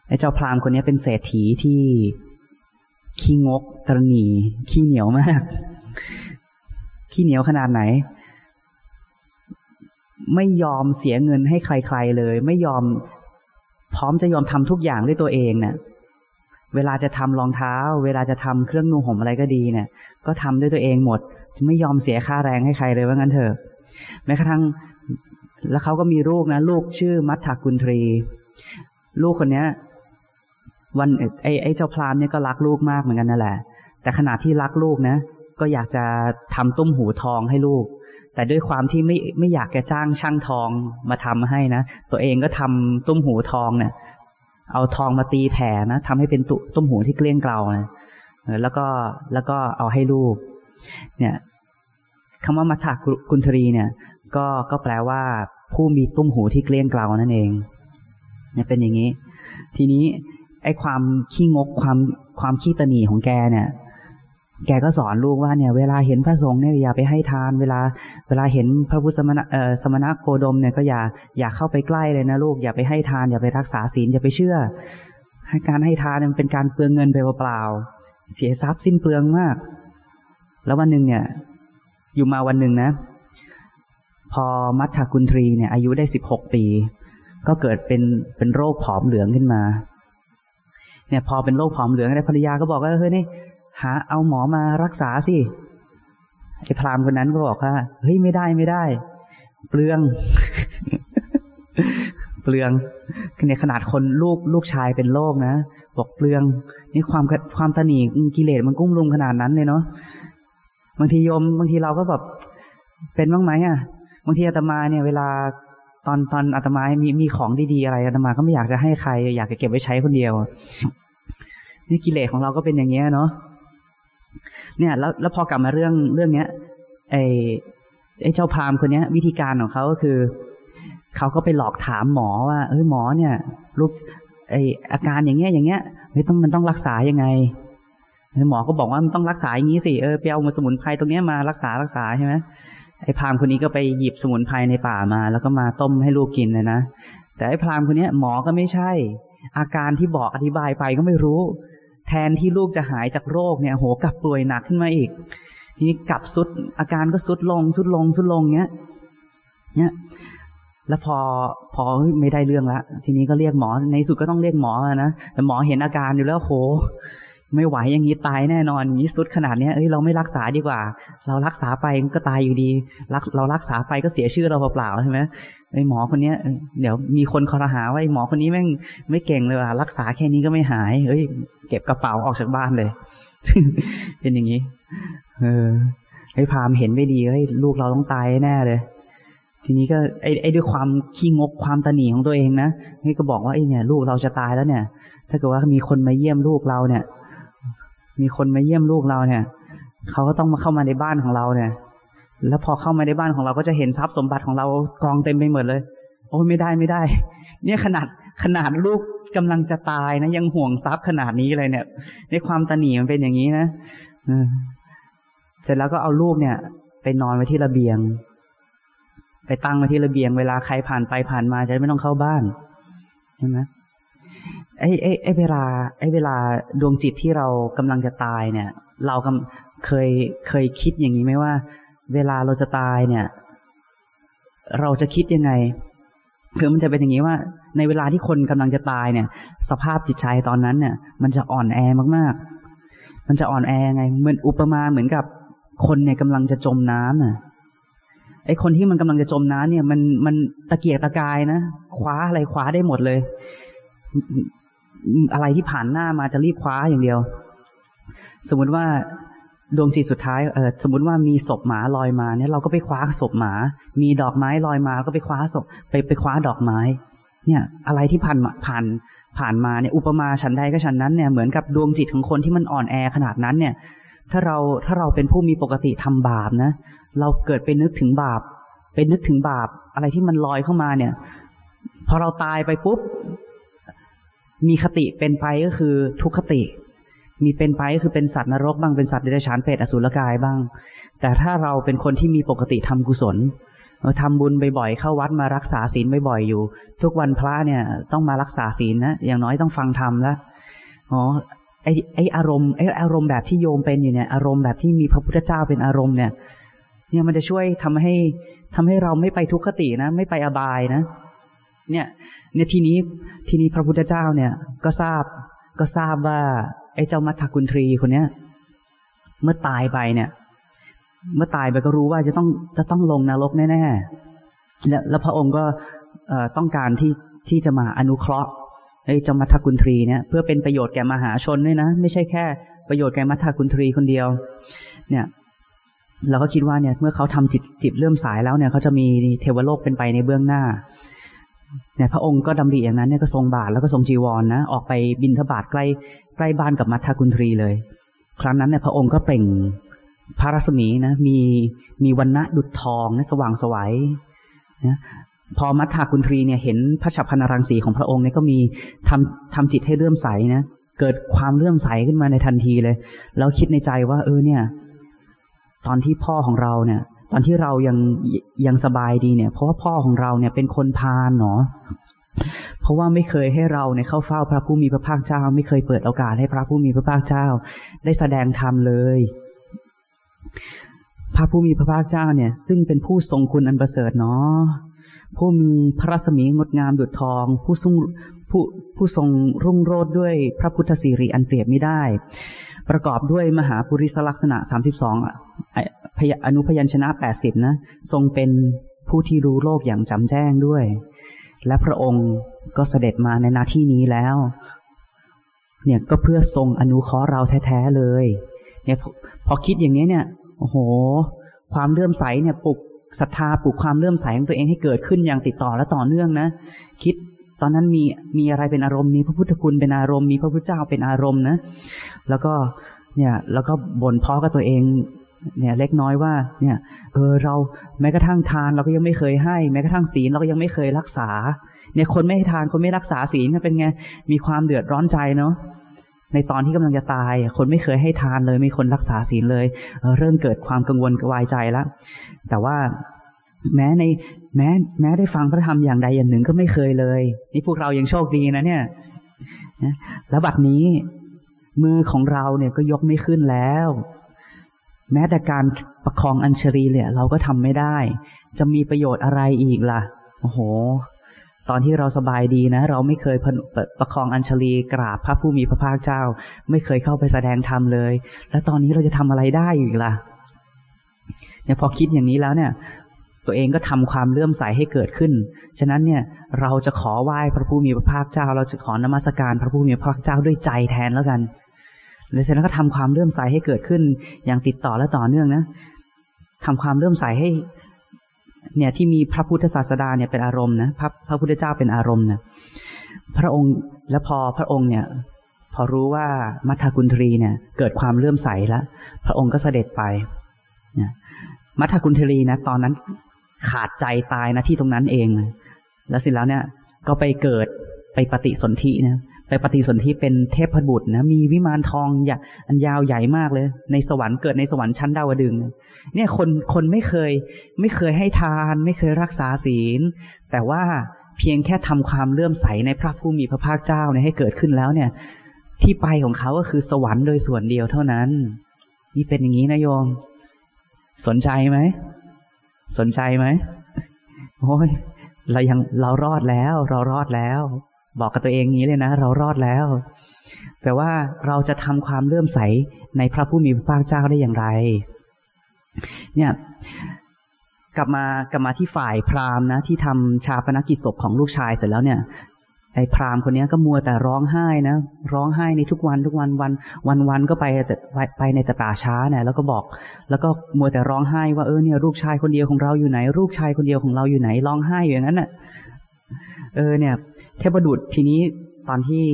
S2: ไอ้เจ้าพราหมณ์คนนี้เป็นเศรษฐีที่ขี้งกตรณีขี้เหนียวมาก ขี้เหนียวขนาดไหน ไม่ยอมเสียเงินให้ใคร ๆเลย ไม่ยอม พร้อมจะยอมทำทุกอย่างด้วยตัวเองเนะ่ยเวลาจะทำรองเท้า เวลาจะทำเครื่องนุ่งห่มอะไรก็ดีเนี่ย ก็ทำด้วยตัวเองหมด ไม่ยอมเสียค่าแรงให้ใครเลยว่างั้นเถอะแม้กระทั่งแล้วเขาก็มีลูกนะ ลูกชื่อมัทธกุลทรี ลูกคนเนี้ย วันไอ้ไอ้เจ้าพรามเนี่ยก็รักลูกมากเหมือนกันนั่นแหละ แต่ขณะที่รักลูกนะ ก็อยากจะทำตุ้มหูทองให้ลูก แต่ด้วยความที่ไม่ไม่อยากจะจ้างช่างทองมาทำให้นะ ตัวเองก็ทำตุ้มหูทองเนี่ย เอาทองมาตีแผ่นะทำให้เป็นตุตุ้มหูที่เกลี้ยงเกลานะแล้วก็แล้วก็เอาให้ลูก เนี่ยคำว่ามัทธกุลทรีเนี่ย ก็ก็แปลว่า ผู้มีตุ้มหูที่เกลี้ยงเกลานั่นเอง เนี่ยเป็นอย่างนี้ ทีนี้ไอ้ความขี้งกความความขี้ตนีของแกเนี่ย แกก็สอนลูกว่าเนี่ย เวลาเห็นพระสงฆ์เนี่ยอย่าไปให้ทาน เวลา เวลาเห็นพระพุทธสมณะเอ่อสมณะโคดมเนี่ยก็อย่าอย่าเข้าไปใกล้เลยนะลูกอย่าไปให้ทาน อย่าไปรักษาศีลอย่าไปเชื่อการให้ทานมันเป็นการเปลืองเงินไปเปล่าๆเสียทรัพย์สิ้นเปลืองมาก แล้ววันหนึ่งเนี่ย อยู่มาวันหนึ่งนะ พอมัทธกุลทรีเนี่ย อายุได้สิบหกปี ก็เกิดเป็นเป็นโรคผอมเหลืองขึ้นมา เนี่ย พอเป็นโรคผอมเหลืองอะไรภรรยาก็บอกว่าเฮ้ยนี่ หาเอาหมอมารักษาสิไอ้พรามคนนั้นก็บอกว่าเฮ้ยไม่ได้ไม่ได้ เปลือง เปลืองในขนาดคนลูกลูกชายเป็นโรคนะบอกเปลือง นี่ความความตนีกิเลสมันกุ้มลุมขนาดนั้นเลยเนาะบางทีโยมบางทีเราก็แบบเป็นบ้างไหมอะบางทีอาตมาเนี่ย เวลาตอนตอนอาตมามีมีของดีๆอะไรอาตมาก็ไม่อยากจะให้ใคร อยากจะเก็บไว้ใช้คนเดียวนี่กิเลสของเราก็เป็นอย่างเงี้ยเนาะ เนี่ยแล้วแล้วพอกลับมาเรื่องเรื่องเนี้ยไอ้ไอเจ้าพรามคนเนี้ย วิธีการของเขาก็คือเขาก็ไปหลอกถามหมอว่า เอ้ยหมอเนี่ยลูกไออาการอย่างเงี้ยอย่างเงี้ยเฮ้ยต้องมันต้องรักษายังไงหมอก็บอกว่ามันต้องรักษาอย่างนี้สิเออไปเอามาสมุนไพรตรงนี้มารักษารักษาใช่ไหมไอ้พรามคนนี้ก็ไปหยิบสมุนไพรในป่ามา แล้วก็มาต้มให้ลูกกินเลยนะแต่ไอ้พรามคนนี้หมอก็ไม่ใช่ อาการที่บอกอธิบายไปก็ไม่รู้ แทนที่ลูกจะหายจากโรคเนี่ยโหกลับป่วยหนักขึ้นมาอีกทีนี้กลับสุดอาการก็สุดลง สุดลง สุดลงเนี้ยเนี่ยแล้วพอพอไม่ได้เรื่องละทีนี้ก็เรียกหมอในสุดก็ต้องเรียกหมอนะแต่หมอเห็นอาการอยู่แล้วโห ไม่ไหวอย่างนี้ตายแน่นอนอย่างนี้สุดขนาดเนี้ยเอ้ยเราไม่รักษาดีกว่า เรารักษาไปก็ตายอยู่ดีรักเรารักษาไปก็เสียชื่อเราเปล่าๆใช่ไหมไอ้หมอคนเนี้ย เดี๋ยวมีคนคอรหาว่าไอ้หมอคนนี้แม่งไม่เก่งเลยว่ะรักษาแค่นี้ก็ไม่หายเอ้ย ก็บกระเป๋าออกจากบ้านเลย เป็นอย่างนี้ เออไอ้พามเห็นไม่ดีเฮ้ยลูกเราต้องตายแน่เลย ทีนี้ก็ไอ้ไอ้ด้วยความขี้งกความตนีของตัวเองนะนี่ก็บอกว่าไอ้เนี่ย ลูกเราจะตายแล้วเนี่ย ถ้าเกิดว่ามีคนมาเยี่ยมลูกเราเนี่ย มีคนมาเยี่ยมลูกเราเนี่ยเขาก็ต้องมาเข้ามาในบ้านของเราเนี่ย แล้วพอเข้ามาในบ้านของเราก็จะเห็นทรัพย์สมบัติของเรากองเต็มไปหมดเลย โอ้ไม่ได้ไม่ได้ เนี่ยขนาดขนาดลูก กำลังจะตายนะ ยังห่วงทรัพย์ขนาดนี้เลยเนี่ย ในความตนีมันเป็นอย่างนี้นะเสร็จแล้วก็เอาลูกเนี่ย ไปนอนไว้ที่ระเบียง ไปตั้งไว้ที่ระเบียง เวลาใครผ่านไปผ่านมาจะไม่ต้องเข้าบ้านใช่ไหมไอ้ไอ้ไอ้เวลา ไอ้เวลาดวงจิตที่เรากำลังจะตายเนี่ย เรากเคยเคยคิดอย่างนี้ไหมว่า เวลาเราจะตายเนี่ย เราจะคิดยังไง คือมันจะเป็นอย่างนี้ว่า ในเวลาที่คนกำลังจะตายเนี่ย สภาพจิตใจตอนนั้นเนี่ย มันจะอ่อนแอมากๆ มันจะอ่อนแอไงเหมือนอุปมาเหมือนกับคนเนี่ยกำลังจะจมน้ำอะไอคนที่มันกำลังจะจมน้ำเนี่ย มันมันตะเกียกตะกายนะคว้าอะไรคว้าได้หมดเลย อะไรที่ผ่านหน้ามาจะรีบคว้าอย่างเดียว สมมุติว่า ดวงจิตสุดท้ายเออสมมติว่ามีศพหมาลอยมาเนี่ยเราก็ไปคว้าศพหมา มีดอกไม้ลอยมาก็ไปคว้าศพไปไปคว้าดอกไม้ เนี่ย อะไรที่ผ่านผ่านผ่านมาเนี่ยอุปมาฉันใดก็ฉันนั้นเนี่ยเหมือนกับดวงจิตของคนที่มันอ่อนแอขนาดนั้นเนี่ย ถ้าเราถ้าเราเป็นผู้มีปกติทำบาปนะ เราเกิดไปนึกถึงบาปไปนึกถึงบาป อะไรที่มันลอยเข้ามาเนี่ย พอเราตายไปปุ๊บมีคติเป็นไปก็คือทุกขติ มีเป็นไปก็คือเป็นสัตว์นรกบ้างเป็นสัตว์เดรัจฉานเปรตอสุรกายบ้าง แต่ถ้าเราเป็นคนที่มีปกติทำกุศลเราทำบุญบ่อยๆเข้าวัดมารักษาศีลบ่อยๆอยู่ ทุกวันพระเนี่ยต้องมารักษาศีลนะอย่างน้อยต้องฟังธรรมแล้วอ๋อไอไออารมณ์ไออารมณ์แบบที่โยมเป็นอยู่เนี่ยอารมณ์แบบที่มีพระพุทธเจ้าเป็นอารมณ์เนี่ย เนี่ยมันจะช่วยทำให้ทำให้เราไม่ไปทุกขตินะ ไม่ไปอบายนะ เนี่ย เนี่ยทีนี้ทีนี้พระพุทธเจ้าเนี่ยก็ทราบก็ทราบว่า ไอ้เจ้ามัทธกุลทรีคนเนี้ย เมื่อตายไปเนี่ย เมื่อตายไปก็รู้ว่าจะต้องจะต้องลงนรกแน่ๆแล้วแล้วพระองค์ก็ต้องการที่ที่จะมาอนุเคราะห์ไอ้เจ้ามัทธกุลทรีเนี่ยเพื่อเป็นประโยชน์แก่มหาชนด้วยนะไม่ใช่แค่ประโยชน์แก่มัทธกุลทรีคนเดียว เนี่ยเราก็คิดว่าเนี่ย เมื่อเขาทำจิตจิตเริ่มสายแล้วเนี่ยเขาจะมีเทวโลกเป็นไปในเบื้องหน้า เนี่ยพระองค์ก็ดำริอย่างนั้นเนี่ยก็ทรงบาทแล้วก็ทรงจีวรนนะออกไปบินทบาทใกล้ใกล้บ้านกับมัทธกุลทรีเลย ครั้งนั้นเนี่ยพระองค์ก็เปล่งพระรัศมีนะ มีมีวันณะดุจทองนะสว่างสวัยนะพอมัทธกุลทรีเนี่ยเห็นพระฉับพันรังสีของพระองค์เนี่ยก็มีทำทำจิตให้เลื่อมใสนะเกิดความเลื่อมใสขึ้นมาในทันทีเลย แล้วคิดในใจว่า เออเนี่ย ตอนที่พ่อของเราเนี่ย ตอนที่เรายังยังสบายดีเนี่ย เพราะว่าพ่อของเราเนี่ยเป็นคนพาลเนาะเพราะว่าไม่เคยให้เราเนี่ยเข้าเฝ้าพระผู้มีพระภาคเจ้า ไม่เคยเปิดโอกาสให้พระผู้มีพระภาคเจ้า ได้แสดงธรรมเลย พระผู้มีพระภาคเจ้าเนี่ย ซึ่งเป็นผู้ทรงคุณอันประเสริฐเนาะผู้มีพระรัศมีงดงามดุจทอง ผู้ทรงผู้ผู้ทรงรุ่งโรจน์ด้วยพระพุทธสิริอันเปรียบไม่ได้ ประกอบด้วยมหาปุริสลักษณะ 32พยอนุพยัญชนะ 80 นะ ทรงเป็นผู้ที่รู้โลกอย่างจำแจ้งด้วย และพระองค์ก็เสด็จมาในนาที่นี้แล้ว เนี่ยก็เพื่อทรงอนุเคราะห์เราแท้ๆเลย เนี่ยพอคิดอย่างนี้เนี่ย โอ้โห ความเลื่อมใสเนี่ยปลุกศรัทธาปลุกความเลื่อมใสของตัวเองให้เกิดขึ้นอย่างติดต่อและต่อเนื่องนะ คิดตอนนั้นมีมีอะไรเป็นอารมณ์มีพระพุทธคุณเป็นอารมณ์มีพระพุทธเจ้าเป็นอารมณ์นะ แล้วก็เนี่ยแล้วก็บ่นพ้อกับตัวเองเนี่ยเล็กน้อยว่าเนี่ยเออเราแม้กระทั่งทานเราก็ยังไม่เคยให้ แม้กระทั่งศีลเราก็ยังไม่เคยรักษา เนี่ยคนไม่ให้ทานคนไม่รักษาศีลเป็นไงมีความเดือดร้อนใจเนาะในตอนที่กำลังจะตาย คนไม่เคยให้ทานเลยไม่คนรักษาศีลเลยเเริ่มเกิดความกังวลกวายใจแล้วแต่ว่าแม้ในแม้แม้ได้ฟังพระธรรมอย่างใดอย่างหนึ่งก็ไม่เคยเลย นี่พวกเรายังโชคดีนะเนี่ยแล้วบัดนี้ มือของเราเนี่ยก็ยกไม่ขึ้นแล้ว แม้แต่การประคองอัญชรีเนี่ย เราก็ทำไม่ได้ จะมีประโยชน์อะไรอีกล่ะ โอ้โห ตอนที่เราสบายดีนะ เราไม่เคยประคองอัญชลีกราบพระผู้มีพระภาคเจ้า ไม่เคยเข้าไปแสดงธรรมเลย แล้วตอนนี้เราจะทำอะไรได้อีกล่ะ เนี่ยพอคิดอย่างนี้แล้วเนี่ยตัวเองก็ทำความเลื่อมใสให้เกิดขึ้น ฉะนั้นเนี่ยเราจะขอไหว้พระผู้มีพระภาคเจ้า เราจะขอนมัสการพระผู้มีพระภาคเจ้าด้วยใจแทนแล้วกัน เลยเสร็จแล้วก็ทำความเลื่อมใสให้เกิดขึ้น อย่างติดต่อและต่อเนื่องนะทำความเลื่อมใสให้ เนี่ยที่มีพระพุทธศาสดาเนี่ยเป็นอารมณ์นะพระพระพุทธเจ้าเป็นอารมณ์นะพระองค์และพอพระองค์เนี่ย พอรู้ว่ามัทธกุลทรีเนี่ย เกิดความเลื่อมใสแล้วพระองค์ก็เสด็จไปเนี่ยมัทธกุลทรีนะ ตอนนั้นขาดใจตายนะที่ตรงนั้นเอง แล้วเสร็จแล้วเนี่ย ก็ไปเกิดไปปฏิสนธินะ ปปฏิสนธิเป็นเทพบุตรนะมีวิมานทองใหญ่อันยาวใหญ่มากเลย ในสวรรค์เกิดในสวรรค์ชั้นดาวดึงเนี่ยคนคนไม่เคยไม่เคยให้ทาน ไม่เคยรักษาศีล แต่ว่าเพียงแค่ทำความเลื่อมใสในพระผู้มีพระภาคเจ้าเนี่ยให้เกิดขึ้นแล้วเนี่ย ที่ไปของเขาก็คือสวรรค์โดยส่วนเดียวเท่านั้น นี่เป็นอย่างนี้นะโยม สนใจไหมสนใจไหมโอ้ยเรายังเรารอดแล้ว เรารอดแล้ว บอกกับตัวเองงี้เลยนะ เรารอดแล้ว แต่ว่าเราจะทำความเลื่อมใสในพระผู้มีพระภาคเจ้าได้อย่างไร เนี่ย กลับมากลับมาที่ฝ่ายพราหมณ์นะ ที่ทำชาปนกิจศพของลูกชายเสร็จแล้วเนี่ยไอ้พราหมคนนี้ก็มัวแต่ร้องไห้นะร้องไห้ในทุกวันทุกวันวันวันวันก็ไปแต่ไปในแต่ป่าช้าเนี่ยแล้วก็บอก แล้วก็มัวแต่ร้องไห้ว่าเออเนี่ยลูกชายคนเดียวของเราอยู่ไหนลูกชายคนเดียวของเราอยู่ไหนร้องไห้อย่างนั้นน่ะ เออเนี่ย เทพบุตรทีนี้ตอนที่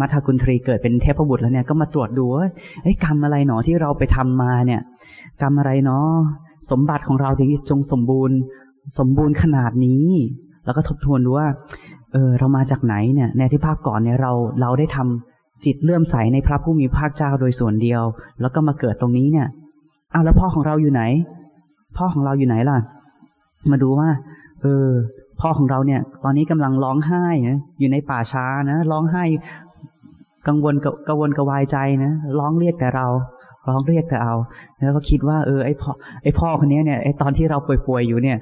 S2: มัทกุลทรีเกิดเป็นเทพบุตรแล้วเนี่ยก็มาตรวจดูว่าไอ้กรรมอะไรหนอที่เราไปทำมาเนี่ย กรรมอะไรเนาะสมบัติของเราถึงจงสมบูรณ์ สมบูรณ์ขนาดนี้ แล้วก็ทบทวนดูว่า เออเรามาจากไหนเนี่ย ในที่ภาพก่อนเนี่ยเราเราได้ทำจิตเลื่อมใสในพระผู้มีภาคเจ้าโดยส่วนเดียว แล้วก็มาเกิดตรงนี้เนี่ยเอาแล้วพ่อของเราอยู่ไหน พ่อของเราอยู่ไหนล่ะ มาดูว่า เออ พ่อของเราเนี่ย ตอนนี้กำลังร้องไห้นะอยู่ในป่าช้านะร้องไห้กังวลกังวลกวายใจนะร้องเรียกแต่เราร้องเรียกแต่เอา แล้วก็คิดว่าเออไอพ่อไอพ่อคนนี้เนี่ยไอตอนที่เราป่วยๆอยู่เนี่ย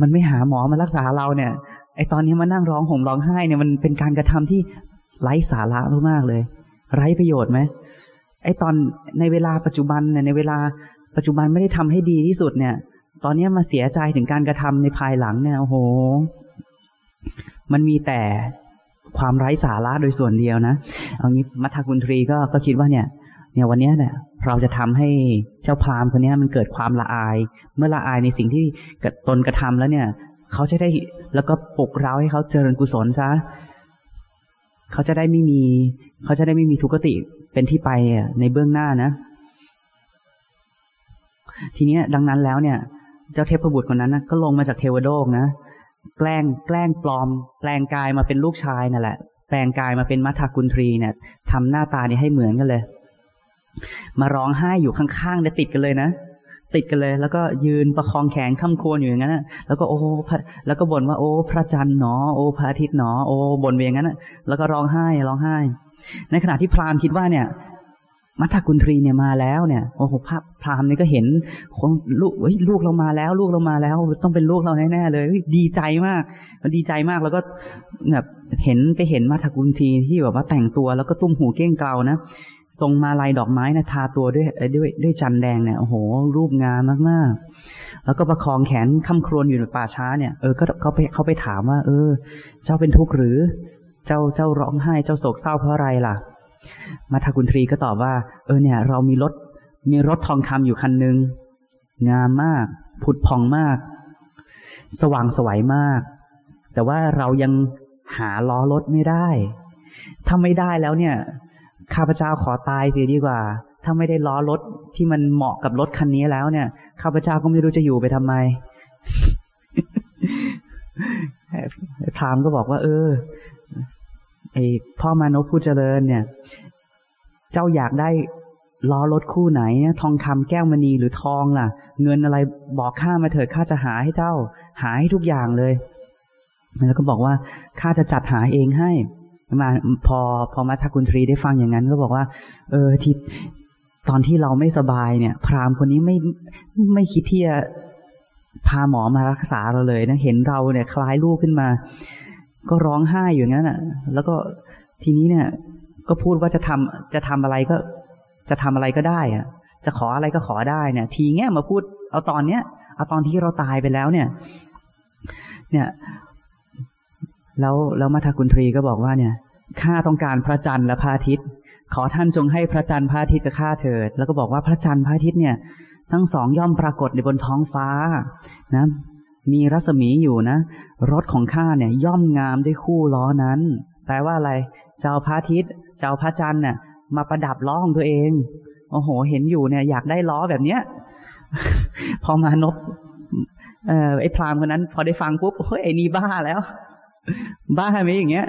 S2: มันไม่หาหมอมารักษาเราเนี่ย ไอตอนนี้มานั่งร้องห่มร้องไห้เนี่ยมันเป็นการกระทำที่ไร้สาระมากๆเลย ไร้ประโยชน์ไหมไอตอนในเวลาปัจจุบันเนี่ยในเวลาปัจจุบันไม่ได้ทำให้ดีที่สุดเนี่ย ตอนนี้มาเสียใจถึงการกระทำในภายหลังเนี่ยโอ้โห มันมีแต่ความไร้สาระโดยส่วนเดียวนะ เอางี้มัทธกุลทรีก็ก็คิดว่าเนี่ย เนี่ยวันนี้เนี่ยเราจะทำให้เจ้าพรามคนนี้มันเกิดความละอาย เมื่อละอายในสิ่งที่ตนกระทำแล้วเนี่ย เขาจะได้แล้วก็ปลุกเราให้เขาเจริญกุศลซะเขาจะได้ไม่มี เขาจะได้ไม่มีทุกขติเป็นที่ไปในเบื้องหน้านะ ทีนี้ดังนั้นแล้วเนี่ย เจ้าเทพบุตรคนนั้นนะก็ลงมาจากเทวโลกนะแกล้งแกล้งปลอม แปลงกายมาเป็นลูกชายนั่นแหละ แปลงกายมาเป็นมัทธกุลทรีเนี่ยทำหน้าตาเนี่ยให้เหมือนกันเลย มาร้องไห้อยู่ข้างๆเนี่ยติดกันเลยนะติดกันเลย แล้วก็ยืนประคองแขนข้าควรอยู่อย่างนั้นแล้วก็โอ้แล้วก็บ่นว่าโอ้ พระจันทร์หนอ โอ้พระอาทิตย์หนอ โอ้บ่นไปอย่างนั้นแล้วก็ร้องไห้ร้องไห้ ในขณะที่พราหมณ์คิดว่าเนี่ย มัทกุลทรีเนี่ยมาแล้วเนี่ยโอ้โหพระพราหมณ์นี่ก็เห็นคนลูกเฮ้ยลูกเรามาแล้ว ลูกเรามาแล้ว ต้องเป็นลูกเราแน่ๆเลยดีใจมากมันดีใจมากแล้วก็แบบเห็นไปเห็นมัทกุลทรีที่แบบว่าแต่งตัวแล้วก็ตุ้มหูเก้งเกลานะทรงมาลายดอกไม้นะทาตัวด้วยด้วยด้วยจันแดงเนี่ยโอ้โห รูปงามมากๆ แล้วก็ประคองแขนค้ำครวญอยู่ในป่าช้าเนี่ยเออก็เขาไปเขาไปถามว่า เออ เจ้าเป็นทุกข์หรือ เจ้าเจ้าร้องไห้เจ้าโศกเศร้าเพราะอะไรล่ะ มาทากุลทรีก็ตอบว่า เออเนี่ย เรามีรถ มีรถทองคำอยู่คันหนึ่งงามมาก ผุดผ่องมาก สว่างสวัยมาก แต่ว่าเรายังหาล้อรถไม่ได้ ถ้าไม่ได้แล้วเนี่ย ข้าพเจ้าขอตายเสียดีกว่า ถ้าไม่ได้ล้อรถที่มันเหมาะกับรถคันนี้แล้วเนี่ย ข้าพเจ้าก็ไม่รู้จะอยู่ไปทำไมพรามก็บอกว่า เออ ไอพ่อมานพผู้เจริญเนี่ย เจ้าอยากได้ล้อรถคู่ไหน ทองคำแก้วมณีหรือทองล่ะ เงินอะไรบอกข้ามาเถิดข้าจะหาให้เจ้า หาให้ทุกอย่างเลย แล้วก็บอกว่าข้าจะจัดหาเองให้มาพอพอมาทักุนทรีได้ฟังอย่างนั้น ก็บอกว่า เออที่ตอนที่เราไม่สบายเนี่ย พราหมณ์คนนี้ไม่ไม่คิดที่จะพาหมอมารักษาเราเลยนะเห็นเราเนี่ย คล้ายลูกขึ้นมา ก็ร้องไห้อยู่งั้นอะ แล้วก็ทีนี้เนี่ย ก็พูดว่าจะทำจะทำอะไรก็ จะทำอะไรก็ได้อะ จะขออะไรก็ขอได้เนี่ย ทีเงี้ยมาพูดเอาตอนเนี้ยเอาตอนที่เราตายไปแล้วเนี่ย เนี่ย แล้วแล้วมัทกุลทรีก็บอกว่าเนี่ยข้าต้องการพระจันทร์และพระอาทิตย์ ขอท่านจงให้พระจันทร์พระอาทิตย์กับข้าเถิด แล้วก็บอกว่าพระจันทร์พระอาทิตย์เนี่ย ทั้งสองย่อมปรากฏในบนท้องฟ้านะ มีรัศมีอยู่นะ รถของข้าเนี่ย ย่อมงามด้วยคู่ล้อนั้น แปลว่าอะไร เจ้าพระอาทิตย์ เจ้าพระจันทร์เนี่ยมาประดับล้อของตัวเอง โอ้โห เห็นอยู่เนี่ย อยากได้ล้อแบบเนี้ย พอมานพเออไอ้พรามคนนั้น พอได้ฟังปุ๊บเฮ้ยไอ้นี่บ้าแล้ว บ้าไหมอย่างเงี้ย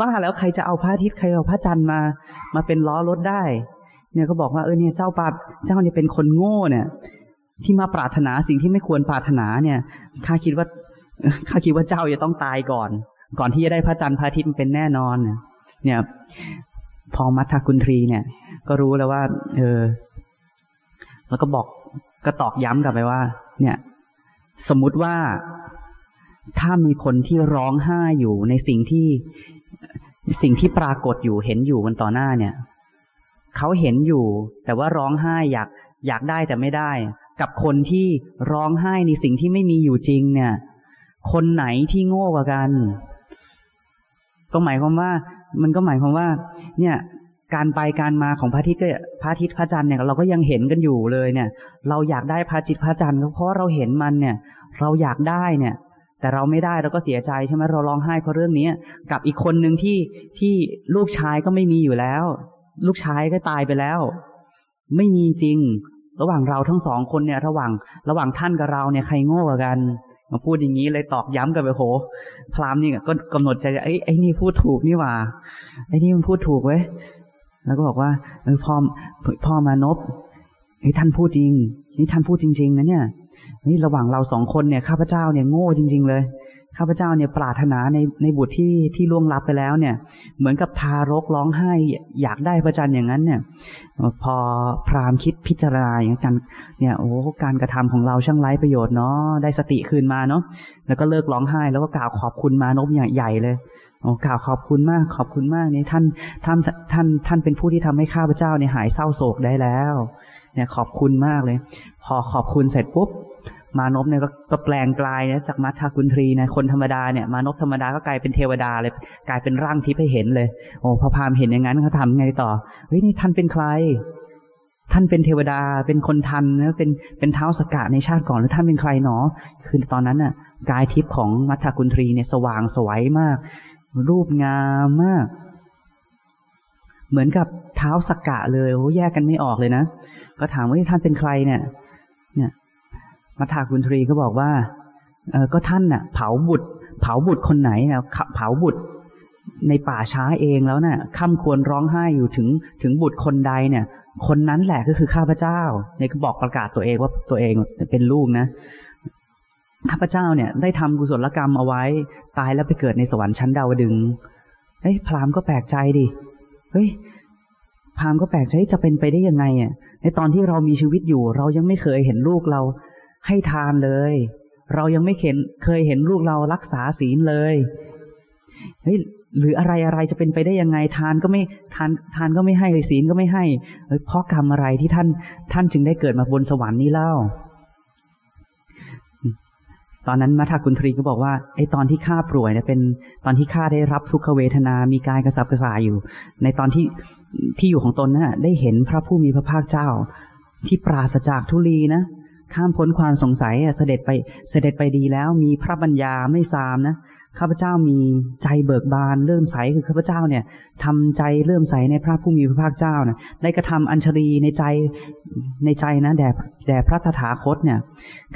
S2: บ้าแล้วใครจะเอาพระอาทิตย์ใครเอาพระจันทร์มา มาเป็นล้อรถได้ เนี่ยก็บอกว่าเออเนี่ยเจ้าปาเจ้าเนี่ยเป็นคนโง่เนี่ย ที่มาปรารถนาสิ่งที่ไม่ควรปรารถนาเนี่ยข้าคิดว่าข้าคิดว่าเจ้าจะต้องตายก่อน ก่อนที่จะได้พระจันทร์พระอาทิตย์มันเป็นแน่นอน เนี่ยพอมัทธกุลทรีเนี่ย ก็รู้แล้วว่า เออ แล้วก็บอกก็ตอกย้ำกลับไปว่า เนี่ย สมมติว่าถ้ามีคนที่ร้องไห้อยู่ในสิ่งที่สิ่งที่ปรากฏอยู่เห็นอยู่บนต่อหน้าเนี่ยเขาเห็นอยู่ แต่ว่าร้องไห้อยากอยากได้แต่ไม่ได้ กับคนที่ร้องไห้ในสิ่งที่ไม่มีอยู่จริง เนี่ย คนไหนที่โง่กว่ากัน ก็หมายความว่า มันก็หมายความว่า เนี่ยการไปการมาของพระอาทิตย์พระอาทิตย์พระจันทร์เนี่ยเราก็ยังเห็นกันอยู่เลยเนี่ย เราอยากได้พระอาทิตย์พระจันทร์เพราะเราเห็นมันเนี่ย เราอยากได้เนี่ย แต่เราไม่ได้เราก็เสียใจใช่ไหมเราร้องไห้เพราะเรื่องนี้กับอีกคนหนึ่งที่ที่ลูกชายก็ไม่มีอยู่แล้ว ลูกชายก็ตายไปแล้ว ไม่มีจริง ระหว่างเราทั้งสองคนเนี่ย ระหว่างระหว่างท่านกับเราเนี่ยใครโง่กว่ากันมาพูดอย่างนี้เลยตอกย้ำกันไปโห พรามนี่ก็กำหนดใจไอ้ไอ้นี่พูดถูกนี่ว่าไอ้นี่มันพูดถูกเว้ยแล้วก็บอกว่าเออพ่อพ่อมานพไอ้ท่านพูดจริง นี่ท่านพูดจริง ๆนะเนี่ยนี่ระหว่างเราสองคนเนี่ยข้าพเจ้าเนี่ยโง่จริง ๆ เลย ข้าพเจ้าเนี่ยปรารถนาในในบุตรที่ที่ล่วงลับไปแล้วเนี่ย เหมือนกับทารกร้องไห้อยากได้พระจันทร์อย่างนั้นเนี่ย พอพราหมณ์คิดพิจารณาอย่างกันเนี่ยโอ้การกระทำของเราช่างไร้ประโยชน์เนาะได้สติคืนมาเนาะแล้วก็เลิกร้องไห้แล้วก็กล่าวขอบคุณมานพใหญ่เลยโอ้กล่าวขอบคุณมากขอบคุณมากนี่ท่านท่านท่านท่านเป็นผู้ที่ทำให้ข้าพเจ้าเนี่ยหายเศร้าโศกได้แล้ว เนี่ยขอบคุณมากเลย พอขอบคุณเสร็จปุ๊บ มานพเนี่ยก็แปลงกลายนะจากมัทธากุลทรีนะคนธรรมดาเนี่ยมานพธรรมดาก็กลายเป็นเทวดาเลย กลายเป็นร่างทิพย์ให้เห็นเลย โอ้พอพามเห็นอย่างนั้นเขาทำไงต่อเฮ้ยนี่ท่านเป็นใคร ท่านเป็นเทวดาเป็นคนทันนะเป็นเป็นเท้าสกะในชาติก่อนแล้วท่านเป็นใครหนอ คือตอนนั้นน่ะ กายทิพย์ของมัทธากุลทรีเนี่ยสว่างสวยมาก รูปงามมาก เหมือนกับเท้าสกกะเลยโอ้แยกกันไม่ออกเลยนะก็ถามว่าท่านเป็นใครเนี่ย มัทากุลทรีก็บอกว่าเออก็ท่านน่ะ เผาบุตร เผาบุตรคนไหนนะเผาบุตรในป่าช้าเองแล้วนะ่ะข้าควรร้องไห้อยู่ถึงถึงบุตรคนใดเนี่ย คนนั้นแหละก็คือข้าพเจ้าเนี่ยก็บอกประกาศตัวเองว่าตัวเองเป็นลูกนะข้าพเจ้าเนี่ย ได้ทำกุศลกรรมเอาไว้ ตายแล้วไปเกิดในสวรรค์ชั้นดาวดึงเฮ้ยพราหมณ์ก็แปลกใจดิเฮ้ยพรามก็แปลกใจจะเป็นไปได้ยังไงอะในตอนที่เรามีชีวิตอยู่ เรายังไม่เคยเห็นลูกเรา ให้ทานเลย เรายังไม่เห็นเคยเห็นลูกเรารักษาศีลเลยเฮ้ยหรืออะไรอะไรจะเป็นไปได้ยังไงทานก็ไม่ทานทานก็ไม่ให้ศีลก็ไม่ให้เพราะกรรมอะไรที่ท่านท่านจึงได้เกิดมาบนสวรรค์นี้เล่า ตอนนั้นมัทกุณทรีก็บอกว่าไอ้ตอนที่ข้าป่วยเนี่ยเป็นตอนที่ข้าได้รับทุกขเวทนา มีกายกระสับกระส่ายอยู่ ในตอนที่ที่อยู่ของตนนะ่ะได้เห็นพระผู้มีพระภาคเจ้า ที่ปราศจากทุลีนะ ข้ามพ้นความสงสัยเสด็จไปเสด็จไปดีแล้วมีพระบัญญาไม่ซามนะข้าพเจ้ามีใจเบิกบานเริ่มใสคือข้าพเจ้าเนี่ยทำใจเริ่มใสในพระผู้มีพระภาคเจ้านะได้กระทำอัญชลีในใจในใจนะแด่แด่พระตถาคตเนี่ย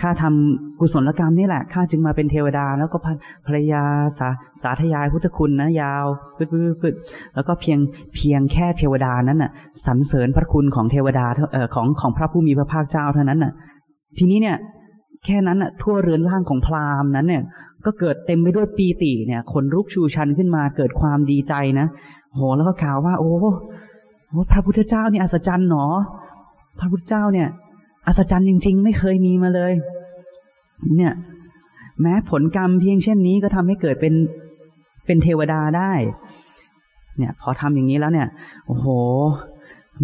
S2: ข้าทำกุศลกรรมนี่แหละข้าจึงมาเป็นเทวดา แล้วก็ภรรยาสาสาธยายพุทธคุณนะยาวปึดปึดปึดแล้วก็เพียงเพียงแค่เทวดานั้นน่ะสรรเสริญพระคุณของเทวดาเอ่อของของพระผู้มีพระภาคเจ้าเท่านั้นน่ะ ทีนี้เนี่ย แค่นั้นน่ะทั่วเรือนร่างของพราหมณ์นั้นเนี่ย ก็เกิดเต็มไปด้วยปีติเนี่ยขนลุกชูชันขึ้นมาเกิดความดีใจนะโหแล้วก็กล่าวว่า โอ้โหพระพุทธเจ้าเนี่ยอัศจรรย์หนอ พระพุทธเจ้าเนี่ยอัศจรรย์จริง ๆ ไม่เคยมีมาเลย เนี่ย แม้ผลกรรมเพียงเช่นนี้ก็ทำให้เกิดเป็นเป็นเทวดาได้ เนี่ย พอทำอย่างนี้แล้วเนี่ย โอ้โห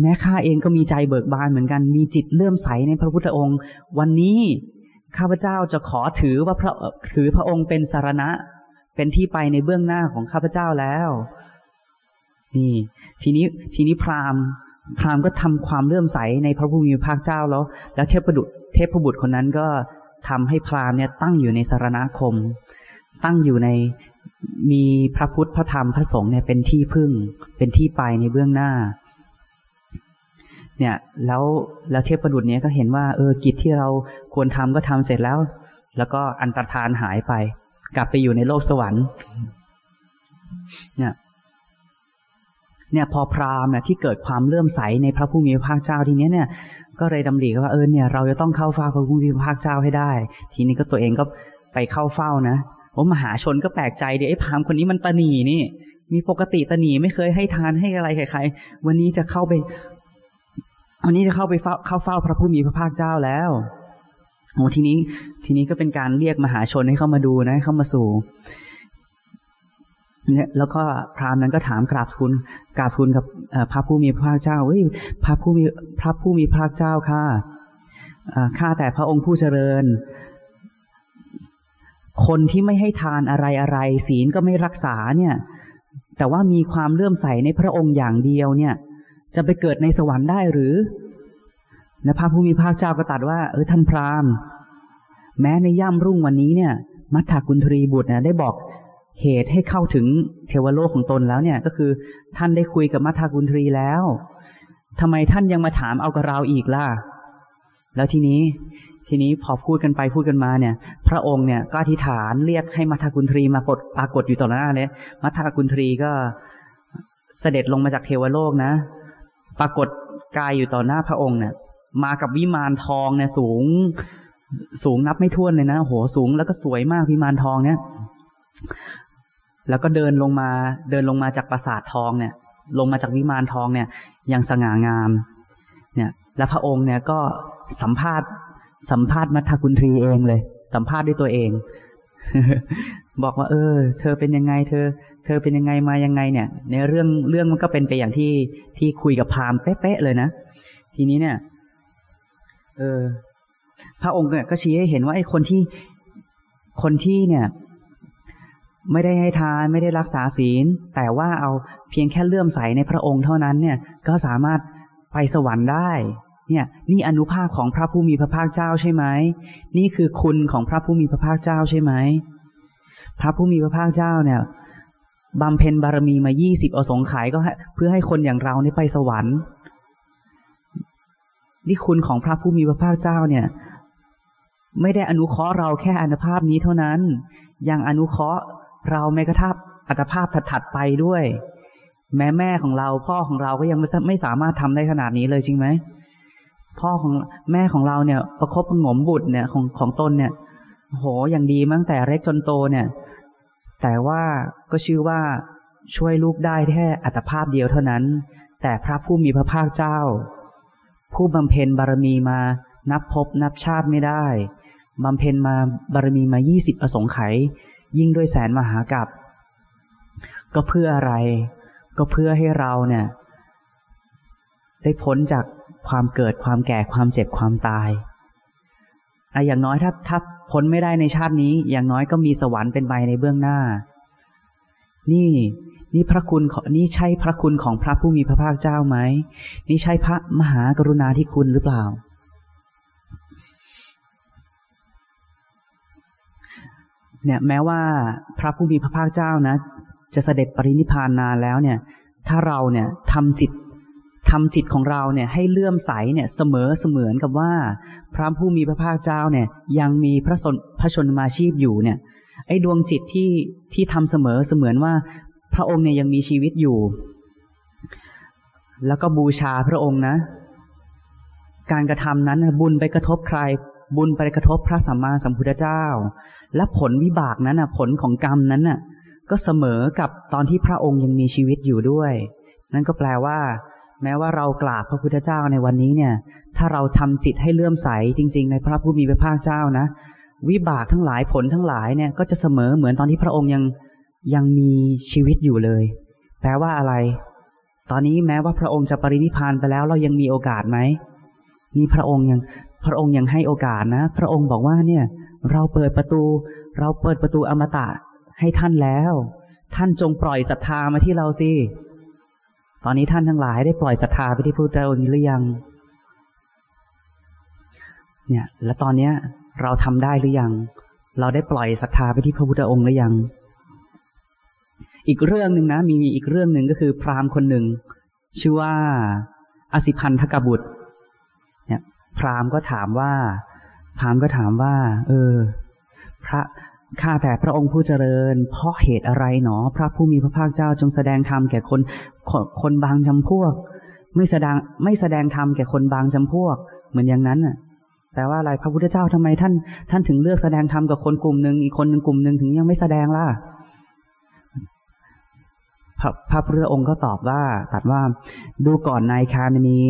S2: แม้ข้าเองก็มีใจเบิกบานเหมือนกัน มีจิตเลื่อมใสในพระพุทธองค์ วันนี้ข้าพเจ้าจะขอถือว่าพระถือพระองค์เป็นสารณะ เป็นที่ไปในเบื้องหน้าของข้าพเจ้าแล้ว นี่ ทีนี้ทีนี้พราหมณ์ พราหมณ์ก็ทำความเลื่อมใสในพระผู้มีพระภาคเจ้าแล้ว แล้วเทพบุตรเทพบุตรคนนั้นก็ทำให้พราหมณ์เนี่ยตั้งอยู่ในสารณคม ตั้งอยู่ในมีพระพุทธพระธรรมพระสงฆ์เนี่ยเป็นที่พึ่ง เป็นที่ไปในเบื้องหน้า เนี่ย แล้วแล้วเทพประดุษเนี้ยก็เห็นว่าเออกิจที่เราควรทำก็ทำเสร็จแล้ว แล้วก็อันตรธานหายไป กลับไปอยู่ในโลกสวรรค์ เนี่ย เนี่ยพอพราหมณ์เนี่ยที่เกิดความเลื่อมใสในพระผู้มีพระภาคเจ้าทีนี้เนี่ยก็เลยดำริว่าเออเนี่ยเราจะต้องเข้าเฝ้าพระผู้มีพระภาคเจ้าให้ได้ ทีนี้ก็ตัวเองก็ไปเข้าเฝ้านะโอ้มหาชนก็แปลกใจเดี๋ยวไอ้พราหมณ์คนนี้มันตนีนี่ มีปกติตนีไม่เคยให้ทานให้อะไรใครๆวันนี้จะเข้าไป วันนี้จะเข้าไปเข้าเฝ้าพระผู้มีพระภาคเจ้าแล้วโอ้ทีนี้ ทีนี้ก็เป็นการเรียกมหาชนให้เข้ามาดูนะ เข้ามาสู่เนี่ยแล้วก็พราหมณ์นั้นก็ถามกราบทูลกราบทูลกับพระผู้มีพระภาคเจ้าเฮ้ยพระผู้มีพระผู้มีพระภาคเจ้าค่ะข้าแต่พระองค์ผู้เจริญ คนที่ไม่ให้ทานอะไรอะไรศีลก็ไม่รักษาเนี่ย แต่ว่ามีความเลื่อมใสในพระองค์อย่างเดียวเนี่ย จะไปเกิดในสวรรค์ได้หรือนะพระผู้มีพระเจ้าก็ตัดว่า เออท่านพราหมณ์ แม้ในย่ำรุ่งวันนี้เนี่ย มัทธกุณทรีบุตรนี่ยได้บอกเหตุให้เข้าถึงเทวโลกของตนแล้วเนี่ย ก็คือ ท่านได้คุยกับมัทธกุณทรีแล้วทำไมท่านยังมาถามเอากับเราอีกล่ะ แล้วทีนี้ ทีนี้พอพูดกันไปพูดกันมาเนี่ย พระองค์เนี่ยก็อธิษฐานเรียกให้มัทธกุณทรีมากดปรากฏอยู่ต่อหน้าเนี่ยมัทธกุณทรีก็เสด็จลงมาจากเทวโลกนะ ปรากฏกายอยู่ต่อหน้าพระองค์เนี่ยมากับวิมานทองเนี่ยสูง สูงนับไม่ถ้วนเลยนะโหสูงแล้วก็สวยมากวิมานทองเนี่ย แล้วก็เดินลงมาเดินลงมาจากปราสาททองเนี่ย ลงมาจากวิมานทองเนี่ยอย่างสง่างาม เนี่ย และพระองค์เนี่ยก็สัมภาษณ์ สัมภาษณ์มัทกุณทรีเองเลย สัมภาษณ์ด้วยตัวเอง บอกว่า เออ เธอเป็นยังไง เธอ เธอเป็นยังไงมายังไงเนี่ย ในเรื่องเรื่องมันก็เป็นไปอย่างที่ที่คุยกับพามเป๊ะๆเลยนะ ทีนี้เนี่ย เออ พระองค์เนี่ยก็ชี้ให้เห็นว่าไอ้คนที่คนที่เนี่ย ไม่ได้ให้ทานไม่ได้รักษาศีล แต่ว่าเอาเพียงแค่เลื่อมใสในพระองค์เท่านั้นเนี่ย ก็สามารถไปสวรรค์ได้ เนี่ย นี่อนุภาพของพระผู้มีพระภาคเจ้าใช่ไหมนี่คือคุณของพระผู้มีพระภาคเจ้าใช่ไหมพระผู้มีพระภาคเจ้าเนี่ย บำเพ็ญบารมีมายี่สิบอสงไขยก็เพื่อให้คนอย่างเราได้ไปสวรรค์ นี่คุณของพระผู้มีพระภาคเจ้าเนี่ย ไม่ได้อนุเคราะห์เราแค่อนุภาพนี้เท่านั้น ยังอนุเคราะห์เราแม้กระทั่งอัตภาพถัดๆไปด้วย แม่แม่ของเราพ่อของเราก็ยังไม่สามารถทำได้ขนาดนี้เลยจริงไหมพ่อของแม่ของเราเนี่ย ประคบประงมบุตรเนี่ยของของตนเนี่ยโหอย่างดีมั้งแต่เล็กจนโตเนี่ย แต่ว่าก็ชื่อว่าช่วยลูกได้แค่อัตภาพเดียวเท่านั้น แต่พระผู้มีพระภาคเจ้า ผู้บำเพ็ญบารมีมานับพบนับชาติไม่ได้บำเพ็ญมาบารมีมายี่สิบอสงไขยยิ่งด้วยแสนมหากับ ก็เพื่ออะไร ก็เพื่อให้เราเนี่ย ได้พ้นจากความเกิดความแก่ความเจ็บความตายอะอย่างน้อยถ้าถ้า พ้นไม่ได้ในชาตินี้ อย่างน้อยก็มีสวรรค์เป็นใบในเบื้องหน้า นี่นี่พระคุณนี่ใช่พระคุณของพระผู้มีพระภาคเจ้าไหม นี่ใช่พระมหากรุณาธิคุณหรือเปล่า เนี่ยแม้ว่าพระผู้มีพระภาคเจ้านะ จะเสด็จปรินิพานนานแล้วเนี่ย ถ้าเราเนี่ยทำจิตทำจิตของเราเนี่ยให้เลื่อมใสเนี่ยเสมอเสมือนกับว่าพระผู้มีพระภาคเจ้าเนี่ย ยังมีพระสนพระชนมาชีพอยู่เนี่ย ไอ้ดวงจิตที่ที่ทำเสมอเสมือนว่า พระองค์เนี่ยยังมีชีวิตอยู่ แล้วก็บูชาพระองค์นะ การกระทำนั้นบุญไปกระทบใคร บุญไปกระทบพระสัมมาสัมพุทธเจ้า และผลวิบากนั้นผลของกรรมนั้นน่ะ ก็เสมอกับตอนที่พระองค์ยังมีชีวิตอยู่ด้วย นั่นก็แปลว่า แม้ว่าเรากราบพระพุทธเจ้าในวันนี้เนี่ย ถ้าเราทำจิตให้เลื่อมใสจริง ๆ ในพระผู้มีพระภาคเจ้านะ วิบากทั้งหลายผลทั้งหลายเนี่ยก็จะเสมอเหมือนตอนที่พระองค์ยังยังมีชีวิตอยู่เลย แปลว่าอะไร ตอนนี้แม้ว่าพระองค์จะปรินิพานไปแล้วเรายังมีโอกาสไหมนี่พระองค์ยังพระองค์ยังให้โอกาสนะ พระองค์บอกว่าเนี่ย เราเปิดประตู เราเปิดประตูอมตะให้ท่านแล้ว ท่านจงปล่อยศรัทธามาที่เราสิ ตอนนี้ท่านทั้งหลายได้ปล่อยศรัทธาไปที่พระพุทธองค์หรือยัง เนี่ย แล้วตอนเนี้ย เราทำได้หรือยัง เราได้ปล่อยศรัทธาไปที่พระพุทธองค์หรือยัง อีกเรื่องหนึ่งนะมีมีอีกเรื่องหนึ่งก็คือ พราหมณ์คนหนึ่ง ชื่อว่าอสิพันธกบุตร เนี่ย พราหมณ์ก็ถามว่า พราหมณ์ก็ถามว่า เออ พระ ข้าแต่พระองค์ผู้เจริญ เพราะเหตุอะไรหนอ พระผู้มีพระภาคเจ้าจงแสดงธรรมแก่คนคนบางจำพวก ไม่แสดงไม่แสดงธรรมแก่คนบางจำพวก เหมือนอย่างนั้นน่ะแต่ว่าอะไรพระพุทธเจ้าทำไมท่าน ท่านถึงเลือกแสดงธรรมกับคนกลุ่มหนึ่งอีกคนหนึ่งกลุ่มหนึ่งถึงยังไม่แสดงล่ะพระพระพุทธองค์ก็ตอบว่าตัดว่าดูก่อนนายคามณี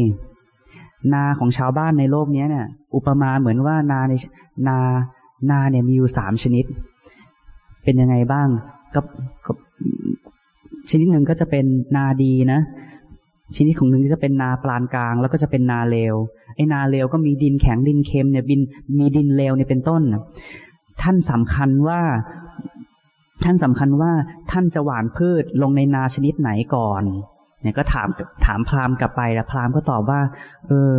S2: นาของชาวบ้านในโลกนี้เนี่ย อุปมาเหมือนว่านาในนา นาเนี่ยมีอยู่สามชนิด เป็นยังไงบ้างก็ชนิดหนึ่งก็จะเป็นนาดีนะชนิดของหนึ่งจะเป็นนาปลานกลาง แล้วก็จะเป็นนาเลวไอ้นาเลวก็มีดินแข็งดินเค็มเนี่ยบินมีดินเลวเนี่ยเป็นต้น ท่านสำคัญว่า ท่านสำคัญว่าท่านจะหว่านพืชลงในนาชนิดไหนก่อน เนี่ยก็ถามถามพราหมณ์กลับไปแล้วพราหมณ์ก็ตอบว่า เออ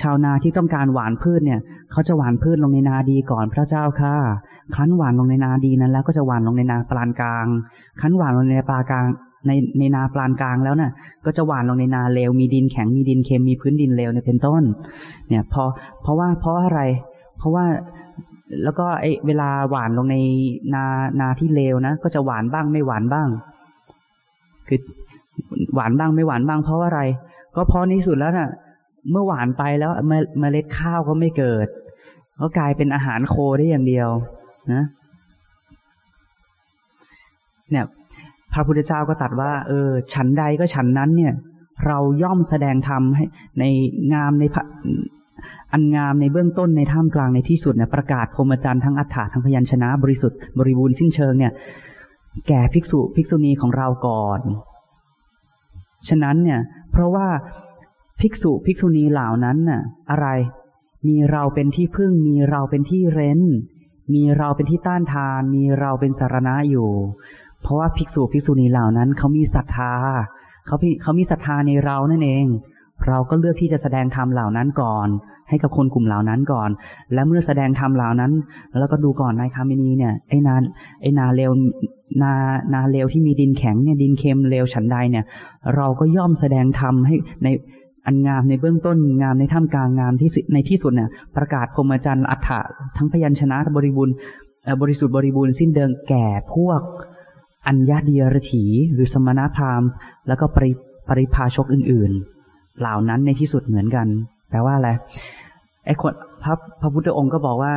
S2: ชาวนาที่ต้องการหวานพืชเนี่ยเขาจะหวานพืชลงในนาดีก่อนพระเจ้าค่ะครั้นหวานลงในนาดีนั้น แล้วก็จะหวานลงในนาปลานกลาง ครั้นหวานลงในปลากลางในในนาปลานกลางแล้วนะ่ะ ก็จะหวานลงในนาเลวมีดินแข็งมีดินเค็มมีพื้นดินเลวเนี่ยเป็นต้น เนี่ยพอเพราะว่าเพราะอะไร เพราะว่าแล้วก็ไอเวลาหวานลงในนานาที่เลวนะก็จะหวานบ้างไม่หวานบ้าง คือ หวานบ้างไม่หวานบ้างเพราะอะไร ก็เพราะในสุดแล้วนะ่ะ เมื่อหวานไปแล้วเมล็ดข้าวก็ไม่เกิดก็กลายเป็นอาหารโคได้อย่างเดียวนะเนี่ยพระพุทธเจ้าก็ตัดว่า เออ ฉันใดก็ฉันนั้นเนี่ย เราย่อมแสดงธรรมให้ในงามในอันงามในเบื้องต้นในท่ามกลางในที่สุดเนี่ยประกาศพรมจรรย์ทั้งอัฏฐาทั้งพยัญชนะบริสุทธิ์บริบูรณ์สิ้นเชิงเนี่ย แก่ภิกษุภิกษุณีของเราก่อน ฉะนั้นเนี่ย เพราะว่าภิกษุภิกษุณีเหล่านั้นน่ะ อะไร มีเราเป็นที่พึ่ง มีเราเป็นที่เร้น มีเราเป็นที่ต้านทาน มีเราเป็นสารณะอยู่ เพราะว่าภิกษุภิกษุณีเหล่านั้นเขามีศรัทธาเขาเขามีศรัทธาในเรานั่นเอง เราก็เลือกที่จะแสดงธรรมเหล่านั้นก่อน ให้กับคนกลุ่มเหล่านั้นก่อน และเมื่อแสดงธรรมเหล่านั้น แล้วก็ดูก่อนนายคามินีเนี่ยไอ้นาไอ้นาเลว นานาเลวที่มีดินแข็งเนี่ยดินเค็มเลวฉันใดเนี่ย เราก็ย่อมแสดงธรรมให้ในอันงามในเบื้องต้นงามในท่ามกลางงามที่ในที่สุดเนี่ยประกาศพรมจันทร์อัฏฐะทั้งพยัญชนะบริบูรณ์บริสุทธิ์บริบูรณ์สิ้นเดิมแก่พวก อัญญาเดียรถีหรือสมณพราหมณ์ แล้วก็ปริปริพาชกอื่น ๆ เหล่านั้นในที่สุดเหมือนกันแปลว่าอะไรไอ้คนพระพระพุทธองค์ก็บอกว่า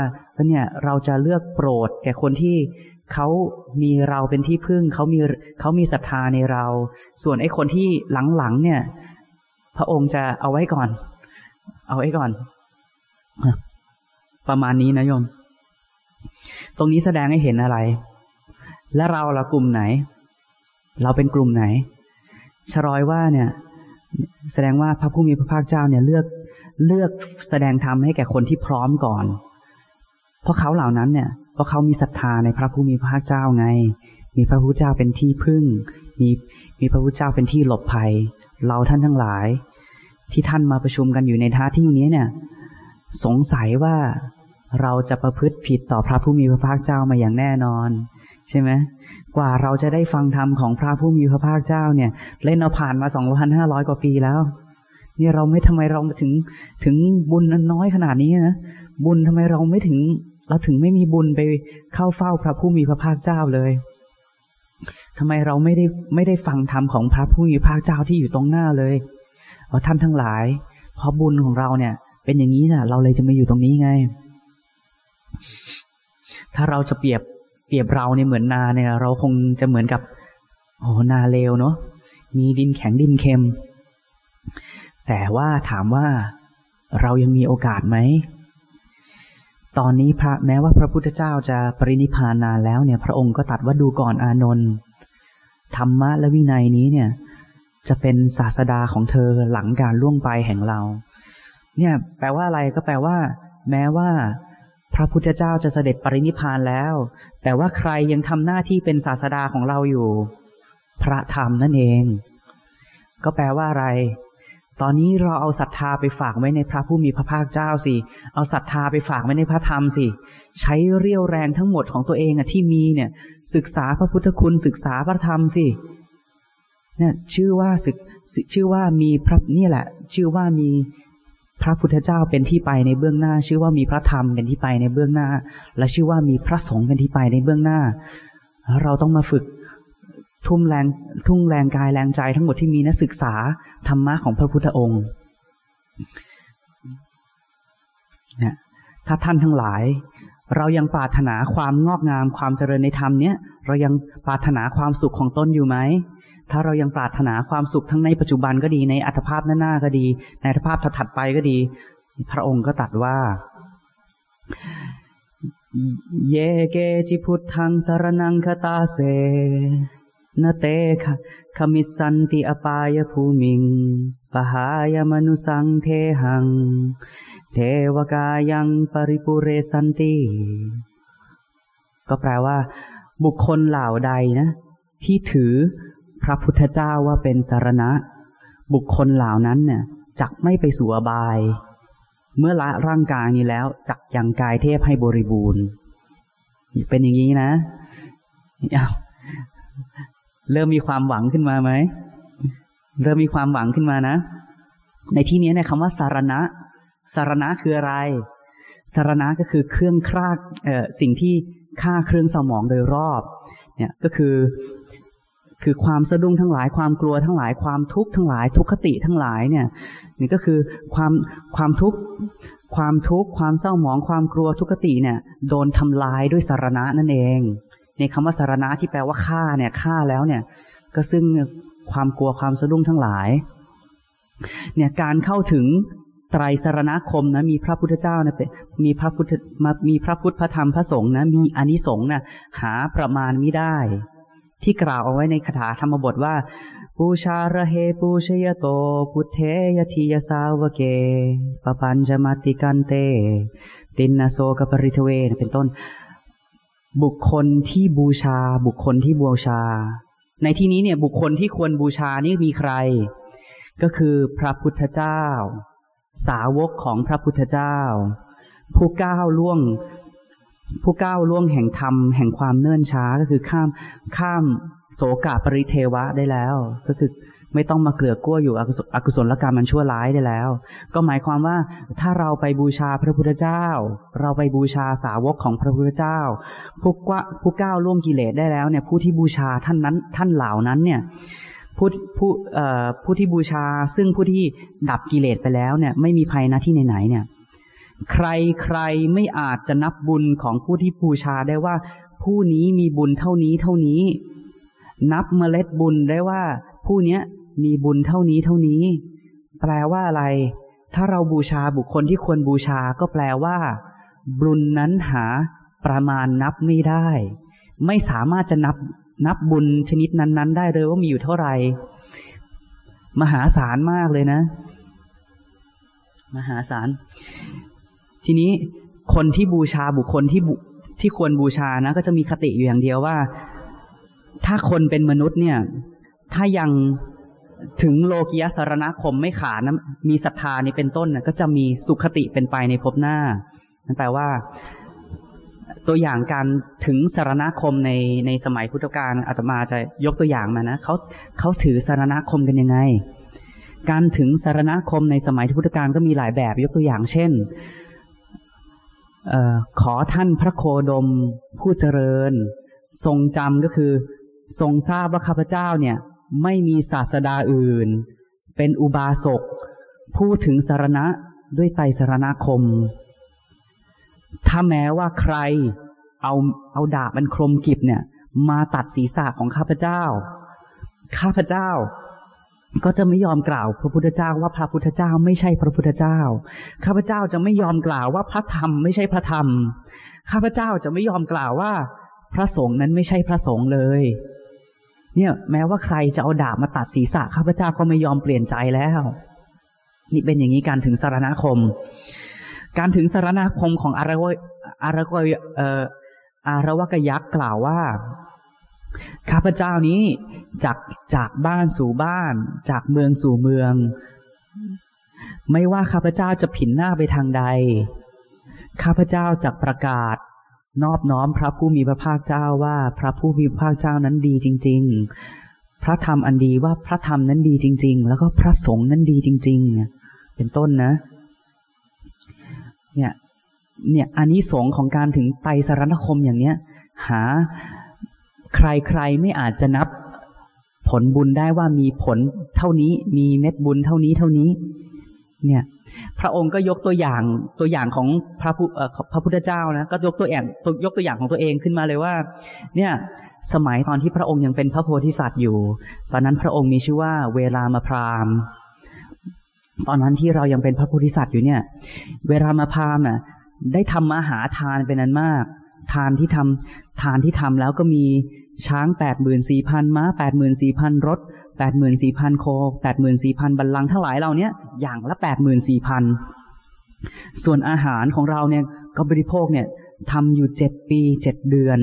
S2: เนี่ยเราจะเลือกโปรดแก่คนที่ เขามีเราเป็นที่พึ่งเขามีเขามีศรัทธาในเรา ส่วนไอ้คนที่หลังๆเนี่ย พระองค์จะเอาไว้ก่อน เอาไว้ก่อน ประมาณนี้นะโยม ตรงนี้แสดงให้เห็นอะไร และเราละกลุ่มไหน เราเป็นกลุ่มไหนชรอยว่าเนี่ย แสดงว่าพระผู้มีพระภาคเจ้าเนี่ยเลือกเลือกแสดงธรรมให้แก่คนที่พร้อมก่อน เพราะเขาเหล่านั้นเนี่ย เพราะเขามีศรัทธาในพระผู้มีพระภาคเจ้าไง มีพระพุทธเจ้าเป็นที่พึ่ง มีมีพระพุทธเจ้าเป็นที่หลบภัย เราท่านทั้งหลาย ที่ท่านมาประชุมกันอยู่ในท่าที่นี้เนี่ย สงสัยว่าเราจะประพฤติผิดต่อพระผู้มีพระภาคเจ้ามาอย่างแน่นอน ใช่ไหมกว่าเราจะได้ฟังธรรมของพระผู้มีพระภาคเจ้าเนี่ย เล่นเราผ่านมาสองพันห้าร้อยกว่าปีแล้วเนี่ยเราไม่ทำไมเราถึงถึงบุญน้อยขนาดนี้นะบุญทำไมเราไม่ถึง เราถึงไม่มีบุญไปเข้าเฝ้าพระผู้มีพระภาคเจ้าเลยทำไมเราไม่ได้ไม่ได้ฟังธรรมของพระผู้มีพระภาคเจ้าที่อยู่ตรงหน้าเลยเอาท่านทั้งหลาย เพราะบุญของเราเนี่ย เป็นอย่างนี้นะ่ะ เราเลยจะมาอยู่ตรงนี้ไง ถ้าเราจะเปรียบเปรียบเราเนี่ยเหมือนนาเนี่ย เราคงจะเหมือนกับโอ้นาเลวเนาะมีดินแข็งดินเค็ม แต่ว่าถามว่าเรายังมีโอกาสไหม ตอนนี้พระแม้ว่าพระพุทธเจ้าจะปรินิพานนานแล้วเนี่ย พระองค์ก็ตัดว่าดูก่อนอานนท์ธรรมะและวินัยนี้เนี่ย จะเป็นศาสดาของเธอหลังการล่วงไปแห่งเรา เนี่ย แปลว่าอะไรก็แปลว่า แม้ว่า พระพุทธเจ้าจะเสด็จปรินิพานแล้ว แต่ว่าใครยังทำหน้าที่เป็นศาสดาของเราอยู่ พระธรรมนั่นเอง ก็แปลว่าอะไร ตอนนี้เราเอาศรัทธาไปฝากไว้ในพระผู้มีพระภาคเจ้าสิ เอาศรัทธาไปฝากไว้ในพระธรรมสิ ใช้เรี่ยวแรงทั้งหมดของตัวเองอะที่มีเนี่ย ศึกษาพระพุทธคุณศึกษาพระธรรมสิเนี่ยชื่อว่าศึกชื่อว่ามีพระนี่แหละ ชื่อว่ามีพระพุทธเจ้าเป็นที่ไปในเบื้องหน้า ชื่อว่ามีพระธรรมเป็นที่ไปในเบื้องหน้า และชื่อว่ามีพระสงฆ์เป็นที่ไปในเบื้องหน้า เราต้องมาฝึก ทุ่มแรงทุ่งแรงกายแรงใจทั้งหมดที่มีนักศึกษาธรรมะของพระพุทธองค์นี่ยถ้าท่านทั้งหลาย เรายังปรารถนาความงอกงามความเจริญในธรรมเนี้ยเรายังปรารถนาความสุขของตนอยู่ไหมถ้าเรายังปรารถนาความสุขทั้งในปัจจุบันก็ดีในอัตภาพหน้าๆก็ดี ในอัตภาพถัดไปก็ดี พระองค์ก็ตัดว่า เยเกจิพุทธังสารนังคตาเส นเตคะขมิสันติอปายภูมิง ปหายมนุสังเทหัง เทวกายังปริปุเรสันติ ก็แปลว่า บุคคลเหล่าใดนะ ที่ถือพระพุทธเจ้าว่าเป็นสารณะ บุคคลเหล่านั้นเนี่ยจักไม่ไปสู่อบาย เมื่อละร่างกายนี้แล้วจักยังกายเทพให้บริบูรณ์ เป็นอย่างนี้นะเเริ่มมีความหวังขึ้นมาไหม เริ่มมีความหวังขึ้นมานะ ในที่นี้เนี่ยคำว่าสารณะ สารณะคืออะไร สารณะก็คือเครื่องครากเอ่อสิ่งที่ฆ่าเครื่องสมองโดยรอบ เนี่ยก็คือ คือความสะดุ้งทั้งหลาย ความกลัวทั้งหลาย ความทุกข์ทั้งหลาย ทุกขติทั้งหลายเนี่ย นี่ก็คือความความทุกข์ความทุกข์ความเศร้าหมองความกลัวทุกขติเนี่ย โดนทำลายด้วยสารณะนั่นเอง ในคำว่าสารณะที่แปลว่าฆ่าเนี่ยฆ่าแล้วเนี่ย ก็ซึ่งความกลัวความสะดุ้งทั้งหลาย เนี่ยการเข้าถึงไตรสารณคมนะมีพระพุทธเจ้านะเป็นมีพระพุทธมามีพระพุทธพระธรรมพระสงฆ์นะมีอนิสงส์นะหาประมาณไม่ได้ ที่กล่าวเอาไว้ในคาถาธรรมบทว่า ปูชาระเฮปูชยโต พุทเทยทียสาวเกปปัญจมาติกันเต ตินนาโซกปริทเวเป็นต้น บุคคลที่บูชา บุคคลที่บูชา ในที่นี้เนี่ยบุคคลที่ควรบูชานี่มีใคร ก็คือพระพุทธเจ้า สาวกของพระพุทธเจ้า ผู้ก้าวล่วง ผู้ก้าวล่วงแห่งธรรมแห่งความเนื่นช้าก็คือข้ามข้ามโสกาปริเทวะได้แล้ว ก็คือ ไม่ต้องมาเกลือกกั้วอยู่อกุศลกรรมมันชั่วร้ายได้แล้ว ก็หมายความว่าถ้าเราไปบูชาพระพุทธเจ้า เราไปบูชาสาวกของพระพุทธเจ้า ผู้ก้าวผู้ก้าวล่วงกิเลสได้แล้วเนี่ยผู้ที่บูชาท่านนั้นท่านเหล่านั้นเนี่ยผู้ผู้เอ่อผู้ที่บูชาซึ่งผู้ที่ดับกิเลสไปแล้วเนี่ยไม่มีภัยนะที่ไหนๆเนี่ยใครใครไม่อาจจะนับบุญของผู้ที่บูชาได้ว่า ผู้นี้มีบุญเท่านี้เท่านี้ นับเมล็ดบุญได้ว่า ผู้เนี้ย มีบุญเท่านี้เท่านี้ แปลว่าอะไร ถ้าเราบูชาบุคคลที่ควรบูชาก็แปลว่า บุญนั้นหาประมาณนับไม่ได้ ไม่สามารถจะนับนับบุญชนิดนั้น ๆ ได้เลยว่ามีอยู่เท่าไหร่ มหาศาลมากเลยนะ มหาศาล ทีนี้คนที่บูชาบุคคลที่บุที่ควรบูชานะ ก็จะมีคติอยู่อย่างเดียวว่า ถ้าคนเป็นมนุษย์เนี่ย ถ้ายัง ถึงโลกิยสารณคมไม่ขาดนะมีศรัทธานี่เป็นต้นนะก็จะมีสุขติเป็นไปในภพหน้านั่นแปลว่า ตัวอย่างการถึงสารณคมในในสมัยพุทธกาลอาตมาจะยกตัวอย่างมานะเขาเขาถือสารณคมกันยังไง การถึงสารณคมในสมัยพุทธกาลก็มีหลายแบบยกตัวอย่างเช่นออขอท่านพระโคดมผู้เจริญ ทรงจำก็คือ ทรงทราบว่าข้าพเจ้าเนี่ย ไม่มีศาสดาอื่น เป็นอุบาสก พูดถึงสารณะด้วยไตสารณคม ถ้าแม้ว่าใครเอาเอาดาบมันคมกิบเนี่ย มาตัดศีรษะของข้าพเจ้า ข้าพเจ้า ก็จะไม่ยอมกล่าวพระพุทธเจ้าว่าพระพุทธเจ้าไม่ใช่พระพุทธเจ้า ข้าพเจ้าจะไม่ยอมกล่าวว่าพระธรรมไม่ใช่พระธรรม ข้าพเจ้าจะไม่ยอมกล่าวว่า พระสงฆ์นั้นไม่ใช่พระสงฆ์เลย เนี่ย แม้ว่าใครจะเอาดาบมาตัดศีรษะข้าพเจ้าก็ไม่ยอมเปลี่ยนใจแล้ว นี่เป็นอย่างนี้การถึงสารณคม การถึงสารณคมของอารวอารวเอ่ออารวกยักษ์กล่าวว่าข้าพเจ้านี้จากจากบ้านสู่บ้าน จากเมืองสู่เมือง ไม่ว่าข้าพเจ้าจะผินหน้าไปทางใด ข้าพเจ้าจะประกาศ นอบน้อมพระผู้มีพระภาคเจ้าว่าพระผู้มีพระภาคเจ้านั้นดีจริง ๆ พระธรรมอันดีว่าพระธรรมนั้นดีจริง ๆ แล้วก็พระสงฆ์นั้นดีจริง ๆ เป็นต้นนะ เนี่ย เนี่ยอันนี้สงของการถึงไตสารณคมอย่างเนี้ย หาใครๆไม่อาจจะนับผลบุญได้ว่ามีผลเท่านี้ มีเม็ดบุญเท่านี้เท่านี้ เนี่ย พระองค์ก็ยกตัวอย่างตัวอย่างของพระพุพระพุทธเจ้านะก็ยกตัวอย่างยกตัวอย่างของตัวเองขึ้นมาเลยว่า เนี่ยสมัยตอนที่พระองค์ยังเป็นพระโพธิสัตว์อยู่ ตอนนั้นพระองค์มีชื่อว่าเวลามาพรามตอนนั้นที่เรายังเป็นพระโพธิสัตว์อยู่เนี่ย เวลามาพรามน่ะ ได้ทำมาหาทานเป็นนั้นมาก ทานที่ทำทานที่ทำแล้วก็มีช้างแปดหมื่นสี่พันม้าแปดหมื่นสี่พันรถ ปดหมื่นสี่พันโคแปดหมื่นสี่พันบัลลังก์ทั้งหลายเราเนี้ยอย่างละแปดหมื่นสี่พันส่วนอาหารของเราเนี่ยก็บริโภคเนี่ยทำอยู่เจ็ดปีเจ็ดเดือน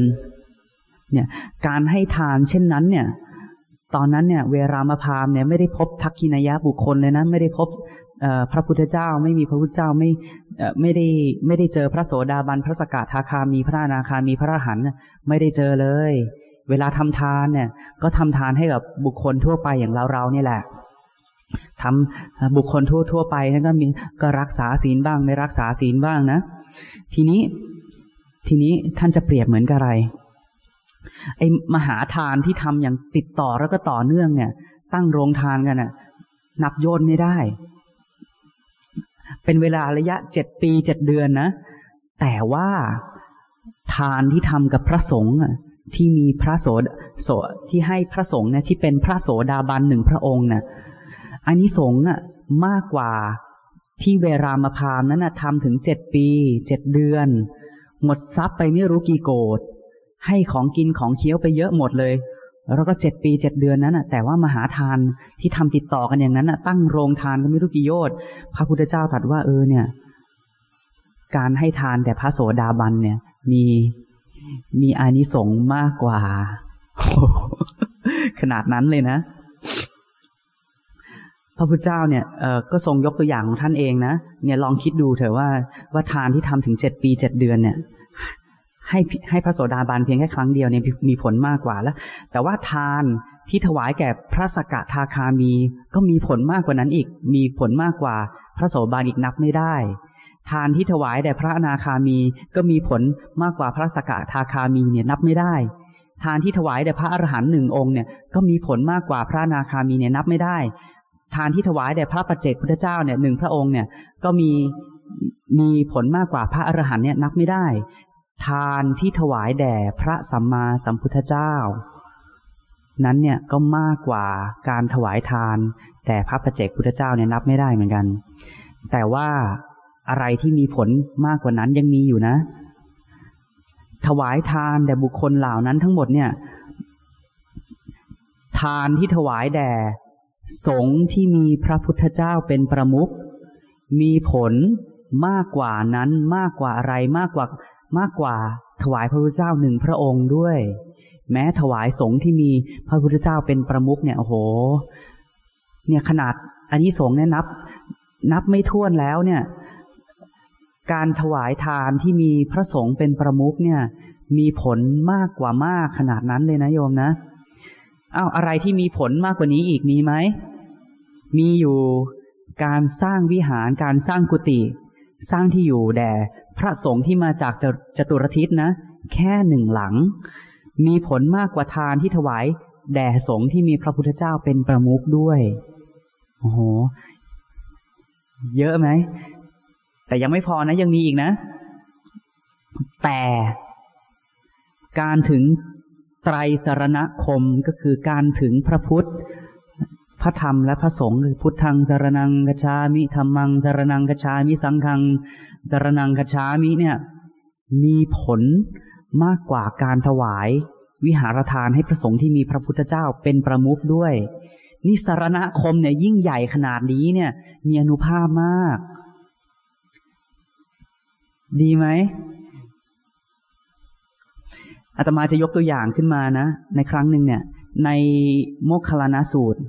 S2: เนี่ย การให้ทานเช่นนั้น เนี่ย ตอนนั้นเนี่ย เวรามาพามเนี่ยไม่ได้พบทักกินายะบุคคลเลยนะไม่ได้พบพระพุทธเจ้าไม่มีพระพุทธเจ้าไม่ไม่ได้ไม่ได้เจอพระโสดาบันพระสกทาคามีพระนาคามีพระอรหันต์ไม่ได้เจอเลย เวลาทำทานเนี่ย ก็ทำทานให้กับบุคคลทั่วไปอย่างเราเราเนี่แหละทำบุคคลทั่วทั่วไปนั่นก็มีก็รักษาศีลบ้าง ไม่รักษาศีลบ้างนะ ทีนี้ทีนี้ท่านจะเปรียบเหมือนกับอะไรไอ้มหาทานที่ทำอย่างติดต่อแล้วก็ต่อเนื่องเนี่ย ตั้งโรงทานกันน่ะ นับโยนไม่ได้ เป็นเวลาระยะเจ็ดปีเจ็ดเดือนนะ แต่ว่าทานที่ทำกับพระสงฆ์ ที่มีพระโสโสที่ให้พระสงฆ์เนี่ยที่เป็นพระโสดาบันหนึ่งพระองค์เนี่ยอันนี้สงฆ์น่ะมากกว่าที่เวรามพามนั้นทำถึงเจ็ดปีเจ็ดเดือน หมดทรัพย์ไปไม่รู้กี่โกดให้ของกินของเคี้ยวไปเยอะหมดเลย แล้วก็เจ็ดปีเจ็ดเดือนนั้นแต่ว่ามหาทานที่ทำติดต่อกันอย่างนั้นตั้งโรงทานก็ไม่รู้กี่โยชน์พระพุทธเจ้าตรัสว่าเออเนี่ย การให้ทานแต่พระโสดาบันเนี่ย มี มีอานิสงส์มากกว่า ขนาดนั้นเลยนะ พระพุทธเจ้าเนี่ยก็ทรงยกตัวอย่างของท่านเองนะเนี่ยลองคิดดูเถอะว่าว่าทานที่ทำถึงเจ็ดปีเจ็ดเดือนเนี่ยให้ให้พระโสดาบันเพียงแค่ครั้งเดียวเนี่ยมีผลมากกว่าแล้ว แต่ว่าทานที่ถวายแก่พระสกทาคามี ก็มีผลมากกว่านั้นอีก มีผลมากกว่าพระโสดาบันอีกนับไม่ได้ ทานที่ถวายแด่พระอนาคามีก็มีผลมากกว่าพระสกทาคามีเนี่ยนับไม่ได้ ทานที่ถวายแด่พระอรหันต์หนึ่งองค์เนี่ยก็มีผลมากกว่าพระอนาคามีเนี่ยนับไม่ได้ ทานที่ถวายแด่พระปัจเจกพุทธเจ้าเนี่ยหนึ่งพระองค์เนี่ยก็มีมีผลมากกว่าพระอรหันต์เนี่ยนับไม่ได้ ทานที่ถวายแด่พระสัมมาสัมพุทธเจ้า นั้นเนี่ยก็มากกว่าการถวายทานแต่พระประเจกพุทธเจ้าเนี่ยนับไม่ได้เหมือนกัน แต่ว่า อะไรที่มีผลมากกว่านั้นยังมีอยู่นะ ถวายทานแต่บุคคลเหล่านั้นทั้งหมดเนี่ย ทานที่ถวายแด่สงฆ์ที่มีพระพุทธเจ้าเป็นประมุขมีผลมากกว่านั้นมากกว่าอะไรมากกว่ามากกว่าถวายพระพุทธเจ้าหนึ่งพระองค์ด้วย แม้ถวายสงฆ์ที่มีพระพุทธเจ้าเป็นประมุขเนี่ยโอ้โห เนี่ยขนาดอันนี้สงฆ์เนี่ยนับ นับไม่ถ้วนแล้วเนี่ย การถวายทานที่มีพระสงฆ์เป็นประมุขเนี่ย มีผลมากกว่ามากขนาดนั้นเลยนะโยมนะอ้าวอะไรที่มีผลมากกว่านี้อีกมีไหม มีอยู่การสร้างวิหารการสร้างกุฏิสร้างที่อยู่แด่พระสงฆ์ที่มาจากจตุรทิศนะ แค่หนึ่งหลัง มีผลมากกว่าทานที่ถวายแด่สงฆ์ที่มีพระพุทธเจ้าเป็นประมุขด้วย โอ้โห เยอะไหม แต่ยังไม่พอนะยังมีอีกนะ แต่การถึงไตรสรณคมก็คือการถึงพระพุทธ พระธรรมและพระสงฆ์คือพุทธังสารนังกชามิธรรมังสารนังกชามิสังฆังสารนังกชามิเนี่ย มีผลมากกว่าการถวายวิหารทานให้พระสงฆ์ที่มีพระพุทธเจ้าเป็นประมุขด้วยนี่สารณคมเนี่ยยิ่งใหญ่ขนาดนี้เนี่ย มีอนุภาพมาก ดีไหมอาตมาจะยกตัวอย่างขึ้นมานะ ในครั้งหนึ่งเนี่ย ในโมคคลานะสูตร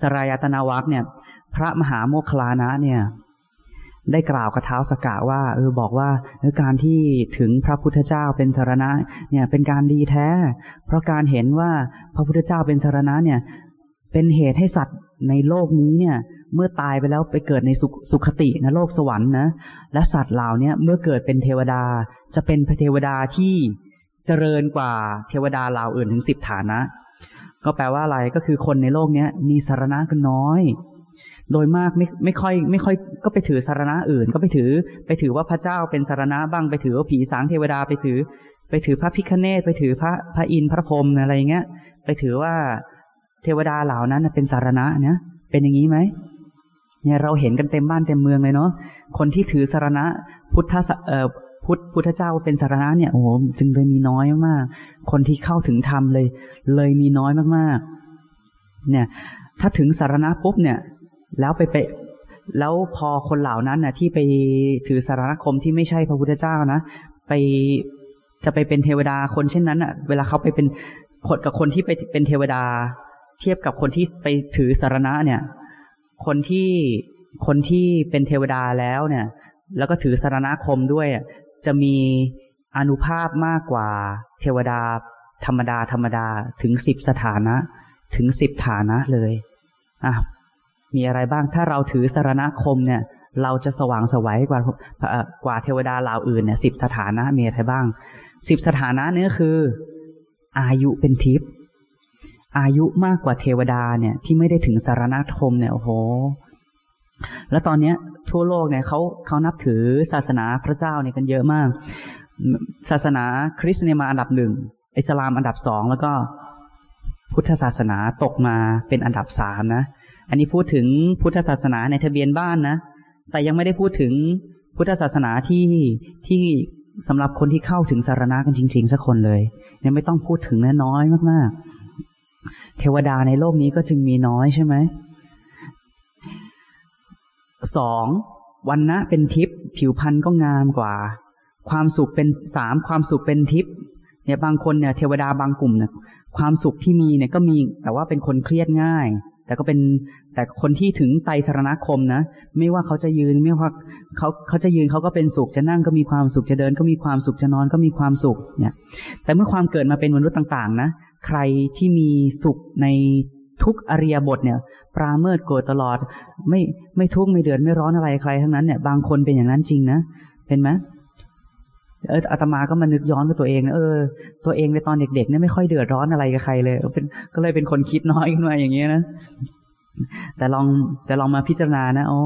S2: สรายตนาวักเนี่ย พระมหาโมคคลานะเนี่ย ได้กล่าวกับเท้าสกกะว่า เออบอกว่าการที่ถึงพระพุทธเจ้าเป็นสารณะ เนี่ย เป็นการดีแท้ เพราะการเห็นว่าพระพุทธเจ้าเป็นสารณะเนี่ย เป็นเหตุให้สัตว์ในโลกนี้เนี่ย เมื่อตายไปแล้วไปเกิดในสุสุขตินะโลกสวรรค์นะและสัตว์เหล่านี้เมื่อเกิดเป็นเทวดา จะเป็นพระเทวดาที่เจริญกว่าเทวดาเหล่าอื่นถึงสิบฐานะ ก็แปลว่าอะไรก็คือคนในโลกเนี้ย มีสารณะกันน้อย โดยมากไม่ไม่ค่อย ไม่ค่อยก็ไปถือสารณะอื่น ก็ไปถือ ไปถือว่าพระเจ้าเป็นสารณะบ้างไปถือว่าผีสางเทวดาไปถือ ไปถือพระพิคเนตไปถือพระพระอินทร์พระพรหมอะไรเงี้ย ไปถือว่าเทวดาเหล่านั้นเป็นสารณะเนี่ยเป็นอย่างนี้ไหม เนี่ยเราเห็นกันเต็มบ้านเต็มเมืองเลยเนาะคนที่ถือสารณะพุทธเอ่อพุทธพุทธเจ้าเป็นสารณะเนี่ยโอ้โหจึงเลยมีน้อยมากคนที่เข้าถึงธรรมเลย เลยมีน้อยมากๆ เนี่ย ถ้าถึงสารณะปุ๊บเนี่ย แล้วไปไปแล้วพอคนเหล่านั้นน่ะ ที่ไปถือสารณคมที่ไม่ใช่พระพุทธเจ้านะไปจะไปเป็นเทวดาคนเช่นนั้นอะ เวลาเขาไปเป็นคนกับคนที่ไปเป็นเทวดา เทียบกับคนที่ไปถือสารณะเนี่ย คนที่คนที่เป็นเทวดาแล้วเนี่ย แล้วก็ถือสารณคมด้วยจะมีอนุภาพมากกว่า เทวดา ธรรมดา ธรรมดาถึงสิบสถานะ ถึงสิบฐานะเลยอะมีอะไรบ้างถ้าเราถือสารณคมเนี่ย เราจะสว่างสวัยกว่ากว่าเทวดาเหล่าอื่นเนี่ยสิบสถานะมีอะไรบ้างสิบสถานะนี่คือ อายุเป็นทิพย์ อายุมากกว่าเทวดาเนี่ย ที่ไม่ได้ถึงสารณคมเนี่ยโอ้โห แล้วตอนเนี้ย ทั่วโลกเนี่ยเขาเขานับถือศาสนาพระเจ้าเนี่ยกันเยอะมาก ศาสนาคริสต์เนี่ยมาอันดับหนึ่งอิสลามอันดับสองแล้วก็พุทธศาสนาตกมาเป็นอันดับสามนะ อันนี้พูดถึงพุทธศาสนาในทะเบียนบ้านนะ แต่ยังไม่ได้พูดถึงพุทธศาสนาที่ที่สำหรับคนที่เข้าถึงสารณะกันจริง ๆ สักคนเลย ยังไม่ต้องพูดถึงนะน้อยมากๆ เทวดาในโลกนี้ก็จึงมีน้อยใช่ไหมสองวันนะเป็นทิพย์ผิวพรรณก็งามกว่า ความสุขเป็นสามความสุขเป็นทิพย์เนี่ยบางคนเนี่ยเทวดาบางกลุ่มเนี่ยความสุขที่มีเนี่ยก็มี แต่ว่าเป็นคนเครียดง่าย แต่ก็เป็นแต่คนที่ถึงไตสรณคมนะไม่ว่าเขาจะยืนไม่ว่าเขาเขาจะยืนเขาก็เป็นสุขจะนั่งก็มีความสุขจะเดิน ก็มีความสุขจะนอนก็มีความสุขเนี่ย แต่เมื่อความเกิดมาเป็นมนุษย์ต่าง ๆ นะ ใครที่มีสุขในทุกอริยบทเนี่ย ปราเมิดโกรธตลอด ไม่ไม่ทุกข์ไม่เดือดไม่ร้อนอะไรใครทั้งนั้นเนี่ยบางคนเป็นอย่างนั้นจริงนะเป็นไหมเอออาตมาก็มานึกย้อนกับตัวเองนะเออ ตัวเองในตอนเด็กๆเนี่ยไม่ค่อยเดือดร้อนอะไรกับใครเลยเป็นก็เลยเป็นคนคิดน้อยขึ้นมาอย่างเงี้ยนะแต่ลองแต่ลองมาพิจารณานะอ๋อ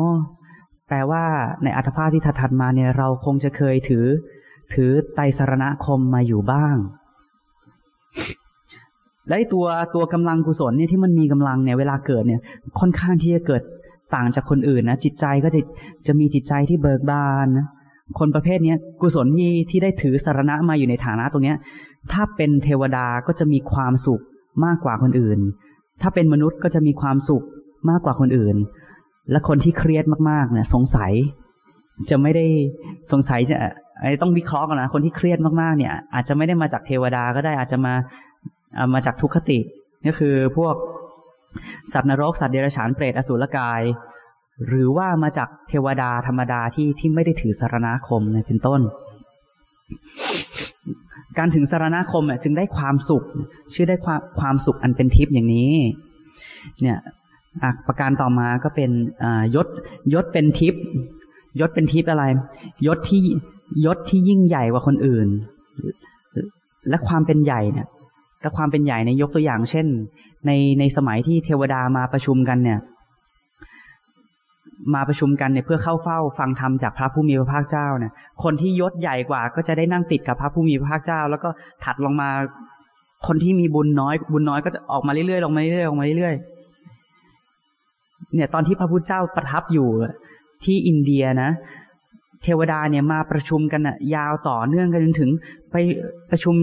S2: แปลว่าในอัตภาพที่ถัดมาเนี่ย เราคงจะเคยถือ ถือไตสารณคมมาอยู่บ้าง และตัวตัวกำลังกุศลเนี่ยที่มันมีกำลังเนี่ยเวลาเกิดเนี่ย ค่อนข้างที่จะเกิดต่างจากคนอื่นนะจิตใจก็จะจะมีจิตใจที่เบิกบานนะคนประเภทเนี้ยกุศลที่ที่ได้ถือสารณะมาอยู่ในฐานะตรงเนี้ย ถ้าเป็นเทวดาก็จะมีความสุขมากกว่าคนอื่น ถ้าเป็นมนุษย์ก็จะมีความสุขมากกว่าคนอื่น และคนที่เครียดมากๆเนี่ยสงสัย จะไม่ได้สงสัยจะไอ้ต้องวิเคราะห์กันนะคนที่เครียดมากๆเนี่ย อาจจะไม่ได้มาจากเทวดาก็ได้อาจจะมา มาจากทุกขติ ก็คือพวกสัตว์นรกสัตว์เดรัจฉานเปรตอสุรกาย หรือว่ามาจากเทวดาธรรมดาที่ที่ไม่ได้ถือสารณคมในเป็นต้น การถึงสารณคมจึงได้ความสุข ชื่อได้ความความสุขอันเป็นทิพย์อย่างนี้ เนี่ยประการต่อมาก็เป็นยศยศเป็นทิพย์ยศเป็นทิพย์อะไร ยศที่ยศที่ยิ่งใหญ่กว่าคนอื่น และความเป็นใหญ่เนี่ย และความเป็นใหญ่ในยกตัวอย่างเช่น ในในสมัยที่เทวดามาประชุมกันเนี่ย มาประชุมกันเนี่ยเพื่อเข้าเฝ้าฟังธรรมจากพระผู้มีพระภาคเจ้าเนี่ยคนที่ยศใหญ่กว่า ก็จะได้นั่งติดกับพระผู้มีพระภาคเจ้า แล้วก็ถัดลงมาคนที่มีบุญน้อย บุญน้อยก็จะออกมาเรื่อยๆลงมาเรื่อยๆลงมาเรื่อยๆเนี่ย ตอนที่พระพุทธเจ้าประทับอยู่ที่อินเดียนะเทวดาเนี่ยมาประชุมกันอะยาวต่อเนื่องกันจนถึงไปประชุม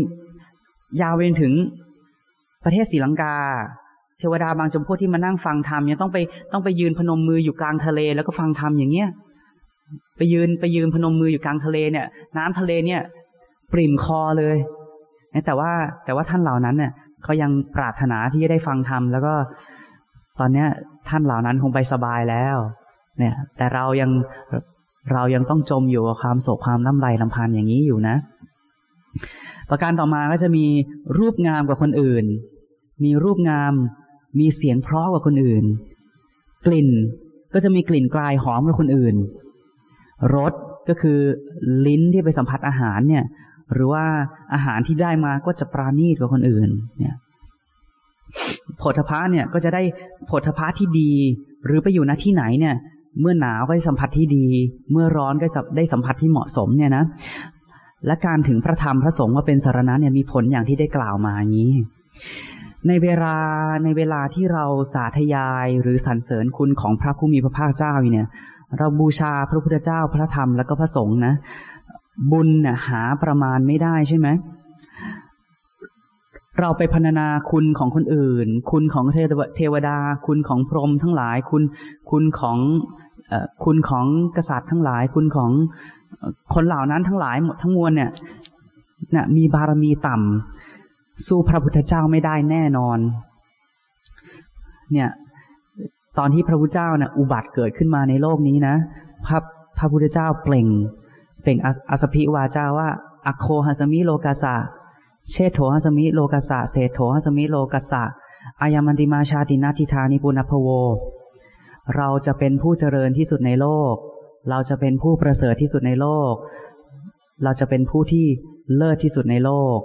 S2: ยาวไปจนถึงประเทศศรีลังกา เทวดาบางจำพวกที่มานั่งฟังธรรมยังต้องไปต้องไปยืนพนมมืออยู่กลางทะเลแล้วก็ฟังธรรมอย่างเงี้ยไปยืนไปยืนพนมมืออยู่กลางทะเลเนี่ย น้ำทะเลเนี่ย ปริ่มคอเลยแต่ว่าแต่ว่าท่านเหล่านั้นเนี่ยเขายังปรารถนาที่จะได้ฟังธรรมแล้วก็ตอนเนี้ย ท่านเหล่านั้นคงไปสบายแล้ว เนี่ย แต่เรายังเรายังต้องจมอยู่กับความโศกความน้ำไรลำพันอย่างนี้อยู่นะ ประการต่อมาก็จะมีรูปงามกว่าคนอื่น มีรูปงาม มีเสียงเพราะกว่าคนอื่น กลิ่นก็จะมีกลิ่นกลายหอมกว่าคนอื่น รสก็คือลิ้นที่ไปสัมผัสอาหารเนี่ย หรือว่าอาหารที่ได้มาก็จะปราณีตกว่าคนอื่น เนี่ยผลพะเนี่ยก็จะได้ผลพะที่ดี หรือไปอยู่ณที่ไหนเนี่ย เมื่อหนาวก็ได้สัมผัสที่ดี เมื่อร้อนก็ได้สัมผัสที่เหมาะสมเนี่ยนะ และการถึงพระธรรมพระสงฆ์ว่าเป็นสารณะเนี่ยมีผลอย่างที่ได้กล่าวมาอย่างนี้ ในเวลาในเวลาที่เราสาธยายหรือสรรเสริญคุณของพระผู้มีพระภาคเจ้าเนี่ย เราบูชาพระพุทธเจ้าพระธรรมแล้วก็พระสงฆ์นะบุญเนี่ยหาประมาณไม่ได้ใช่ไหมเราไปพรรณนาคุณของคนอื่น คุณของเทวดา คุณของพรหมทั้งหลาย คุณคุณของคุณของกษัตริย์ทั้งหลาย คุณของ คนเหล่านั้นทั้งหลายหมดทั้งมวลเนี่ยนะมีบารมีต่ำสู้พระพุทธเจ้าไม่ได้แน่นอน เนี่ย ตอนที่พระพุทธเจ้าเนี่ยอุบัติเกิดขึ้นมาในโลกนี้นะพระพระพุทธเจ้าเปล่ง เปล่งอสพิวาจาว่าอโคหัสมิโลกาสะเชโถหัสมิโลกาสะเศโถหัสมิโลกาสะอายามันติมาชาตินาทิธานิปุณพโว เราจะเป็นผู้เจริญที่สุดในโลก เราจะเป็นผู้ประเสริฐที่สุดในโลก เราจะเป็นผู้ที่เลิศที่สุดในโลก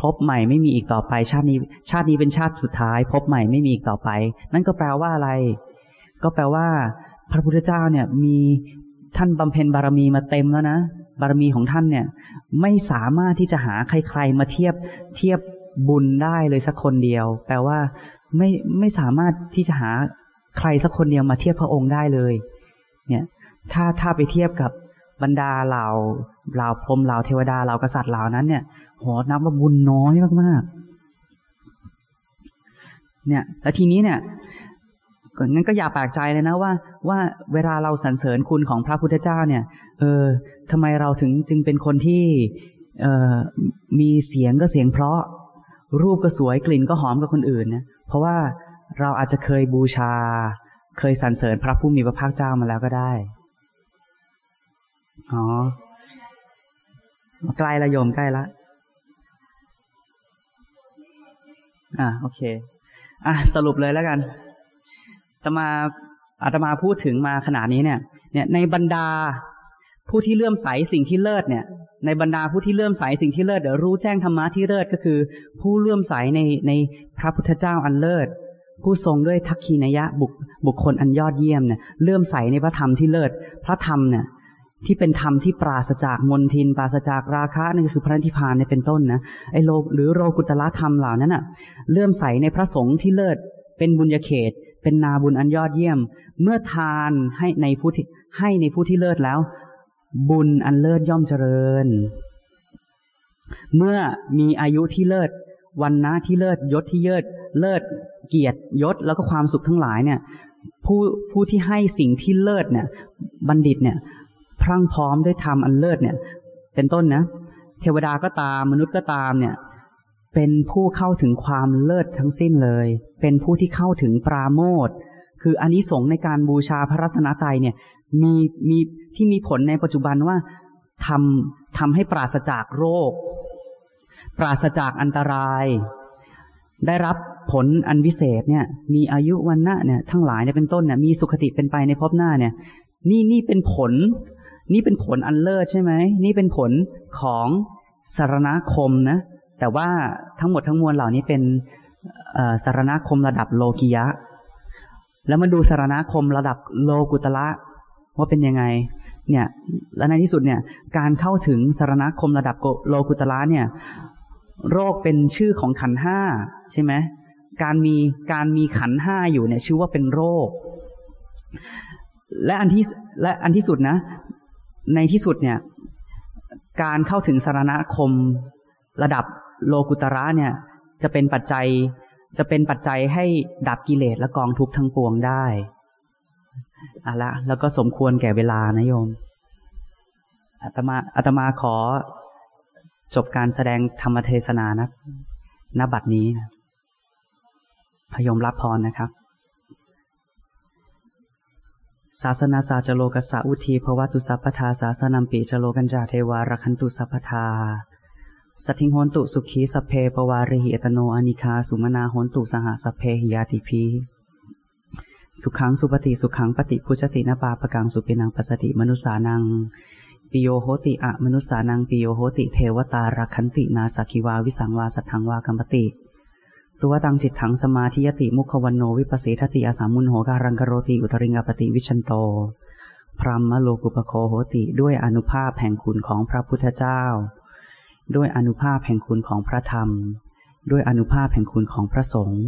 S2: พบใหม่ไม่มีอีกต่อไป ชาตินี้ ชาตินี้เป็นชาติสุดท้าย พบใหม่ไม่มีอีกต่อไป นั่นก็แปลว่าอะไร ก็แปลว่า พระพุทธเจ้าเนี่ยมีท่านบำเพ็ญบารมีมาเต็มแล้วนะ บารมีของท่านเนี่ย ไม่สามารถที่จะหาใครๆมาเทียบเทียบบุญได้เลยสักคนเดียว แปลว่า ไม่ไม่สามารถที่จะหาใครสักคนเดียวมาเทียบพระองค์ได้เลยเนี่ย ถ้าถ้าไปเทียบกับบรรดาเหล่าเหล่าพรมเหล่าเทวดาเหล่ากษัตริย์เหล่านั้นเนี่ยโหนับว่าบุญน้อยมากๆ เนี่ย แล้วทีนี้เนี่ยงั้นก็อย่าแปลกใจเลยนะว่าว่าเวลาเราสรรเสริญคุณของพระพุทธเจ้าเนี่ย เออทำไมเราถึงจึงเป็นคนที่เออมีเสียงก็เสียงเพราะ รูปก็สวยกลิ่นก็หอมกับคนอื่นเนี่ยเพราะว่าเราอาจจะเคยบูชา เคยสรรเสริญพระผู้มีพระภาคเจ้ามาแล้วก็ได้ อ๋อ ใกล้ละโยมใกล้ละ อะโอเค อะสรุปเลยแล้วกันจะมาอาตมาพูดถึงมาขนาดนี้เนี่ย เนี่ย ในบรรดาผู้ที่เลื่อมใสสิ่งที่เลิศเนี่ย ในบรรดาผู้ที่เลื่อมใสสิ่งที่เลิศเดี๋ยวรู้แจ้งธรรมะที่เลิศก็คือ ผู้เลื่อมใสในในพระพุทธเจ้าอันเลิศ ผู้ทรงด้วยทักคีนยะบุคบุคคลอันยอดเยี่ยมเนี่ยเลื่อมใสในพระธรรมที่เลิศ พระธรรมเนี่ย ที่เป็นธรรมที่ปราศจากมนทิน ปราศจากราคะนั่นก็คือพระนิพพานเนี่ยเป็นต้นนะไอโลหรือโลกุตละธรรมเหล่านั้นอะเลื่อมใสในพระสงฆ์ที่เลิศเป็นบุญญาเขต เป็นนาบุญอันยอดเยี่ยม เมื่อทานให้ในผู้ที่ให้ในผู้ที่เลิศแล้ว บุญอันเลิศย่อมเจริญ เมื่อมีอายุที่เลิศวันนะที่เลิศยศที่เยิศเลิศเกียรติยศแล้วก็ความสุขทั้งหลายเนี่ย ผู้ผู้ที่ให้สิ่งที่เลิศเนี่ย บัณฑิตเนี่ย พรั่งพร้อมด้วยธรรมอันเลิศเนี่ย เป็นต้นนะ เทวดาก็ตามมนุษย์ก็ตามเนี่ย เป็นผู้เข้าถึงความเลิศทั้งสิ้นเลย เป็นผู้ที่เข้าถึงปราโมทคืออานิสงส์ในการบูชาพระรัตนตรัยเนี่ย มีมีที่มีผลในปัจจุบันว่าทำทำให้ปราศจากโรค ปราศจากอันตราย ได้รับผลอันวิเศษเนี่ย มีอายุวันนะเนี่ยทั้งหลายเนี่ยเป็นต้นเนี่ยมีสุขติเป็นไปในภพหน้าเนี่ย นี่นี่เป็นผล นี่เป็นผลอันเลิศใช่ไหม นี่เป็นผลของสารณคมนะ แต่ว่าทั้งหมดทั้งมวลเหล่านี้เป็นสารณคมระดับโลกิยะ แล้วมาดูสารณคมระดับโลกุตละว่าเป็นยังไง เนี่ย และในที่สุดเนี่ย การเข้าถึงสารณคมระดับโลกุตละเนี่ย โรคเป็นชื่อของขันห้าใช่ไหม การมีการมีขันห้าอยู่เนี่ย ชื่อว่าเป็นโรค และอันที่และอันที่สุดนะ ในที่สุดเนี่ย การเข้าถึงสารณคม ระดับโลกุตระเนี่ย จะเป็นปัจจัยจะเป็นปัจจัยให้ดับกิเลสและกองทุกข์ทั้งปวงได้อะละ แล้วก็สมควรแก่เวลานะโยมอาตมาอาตมาขอจบการแสดงธรรมเทศนานะณบัดนี้นะพยมรับพรนะครับ ศาสนาสาจโลกสาอุทีภวตุสัพพทาศาสนัมปีจโลกันจาเทวารคันตุสัพพทาสทิงโหนตุสุขีสเพปวาริหิตโนอนิคาสุมนาโหนตุสหสเพหิยาติพีสุขังสุปฏิสุขังปฏิพุชตินปาปกังสุปินังปสติมนุสานังปิโยโหติอะมนุสานังปิโยโหติเทวตารัคันตินาสักิวาวิสังวาสัทธังวากัมปติ ตัวตังจิตถังสมาธิยติมุขวันโนวิปัสสิทติอาสามุนโหการังกโรติอุตริงกปติวิชันโต พรหมโลกุปโคโหติด้วยอนุภาพแห่งคุณของพระพุทธเจ้า ด้วยอนุภาพแห่งคุณของพระธรรม ด้วยอนุภาพแห่งคุณของพระสงฆ์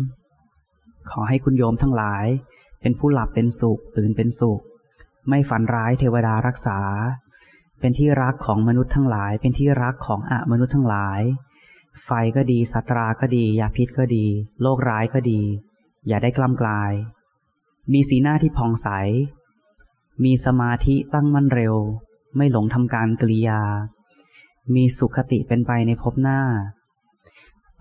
S2: ขอให้คุณโยมทั้งหลาย เป็นผู้หลับเป็นสุขตื่นเป็นสุข ไม่ฝันร้ายเทวดารักษา เป็นที่รักของมนุษย์ทั้งหลาย เป็นที่รักของอะมนุษย์ทั้งหลาย ไฟก็ดี สัตราก็ดี ยาพิษก็ดี โรคร้ายก็ดี อย่าได้กล้ำกลาย มีสีหน้าที่ผ่องใส มีสมาธิตั้งมั่นเร็ว ไม่หลงทำการกริยา มีสุขติเป็นไปในภพหน้า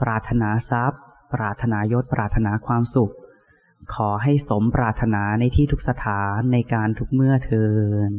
S2: ปรารถนาทรัพย์ ปรารถนายศ ปรารถนาความสุข ขอให้สมปรารถนาในที่ทุกสถานในการทุกเมื่อเทิน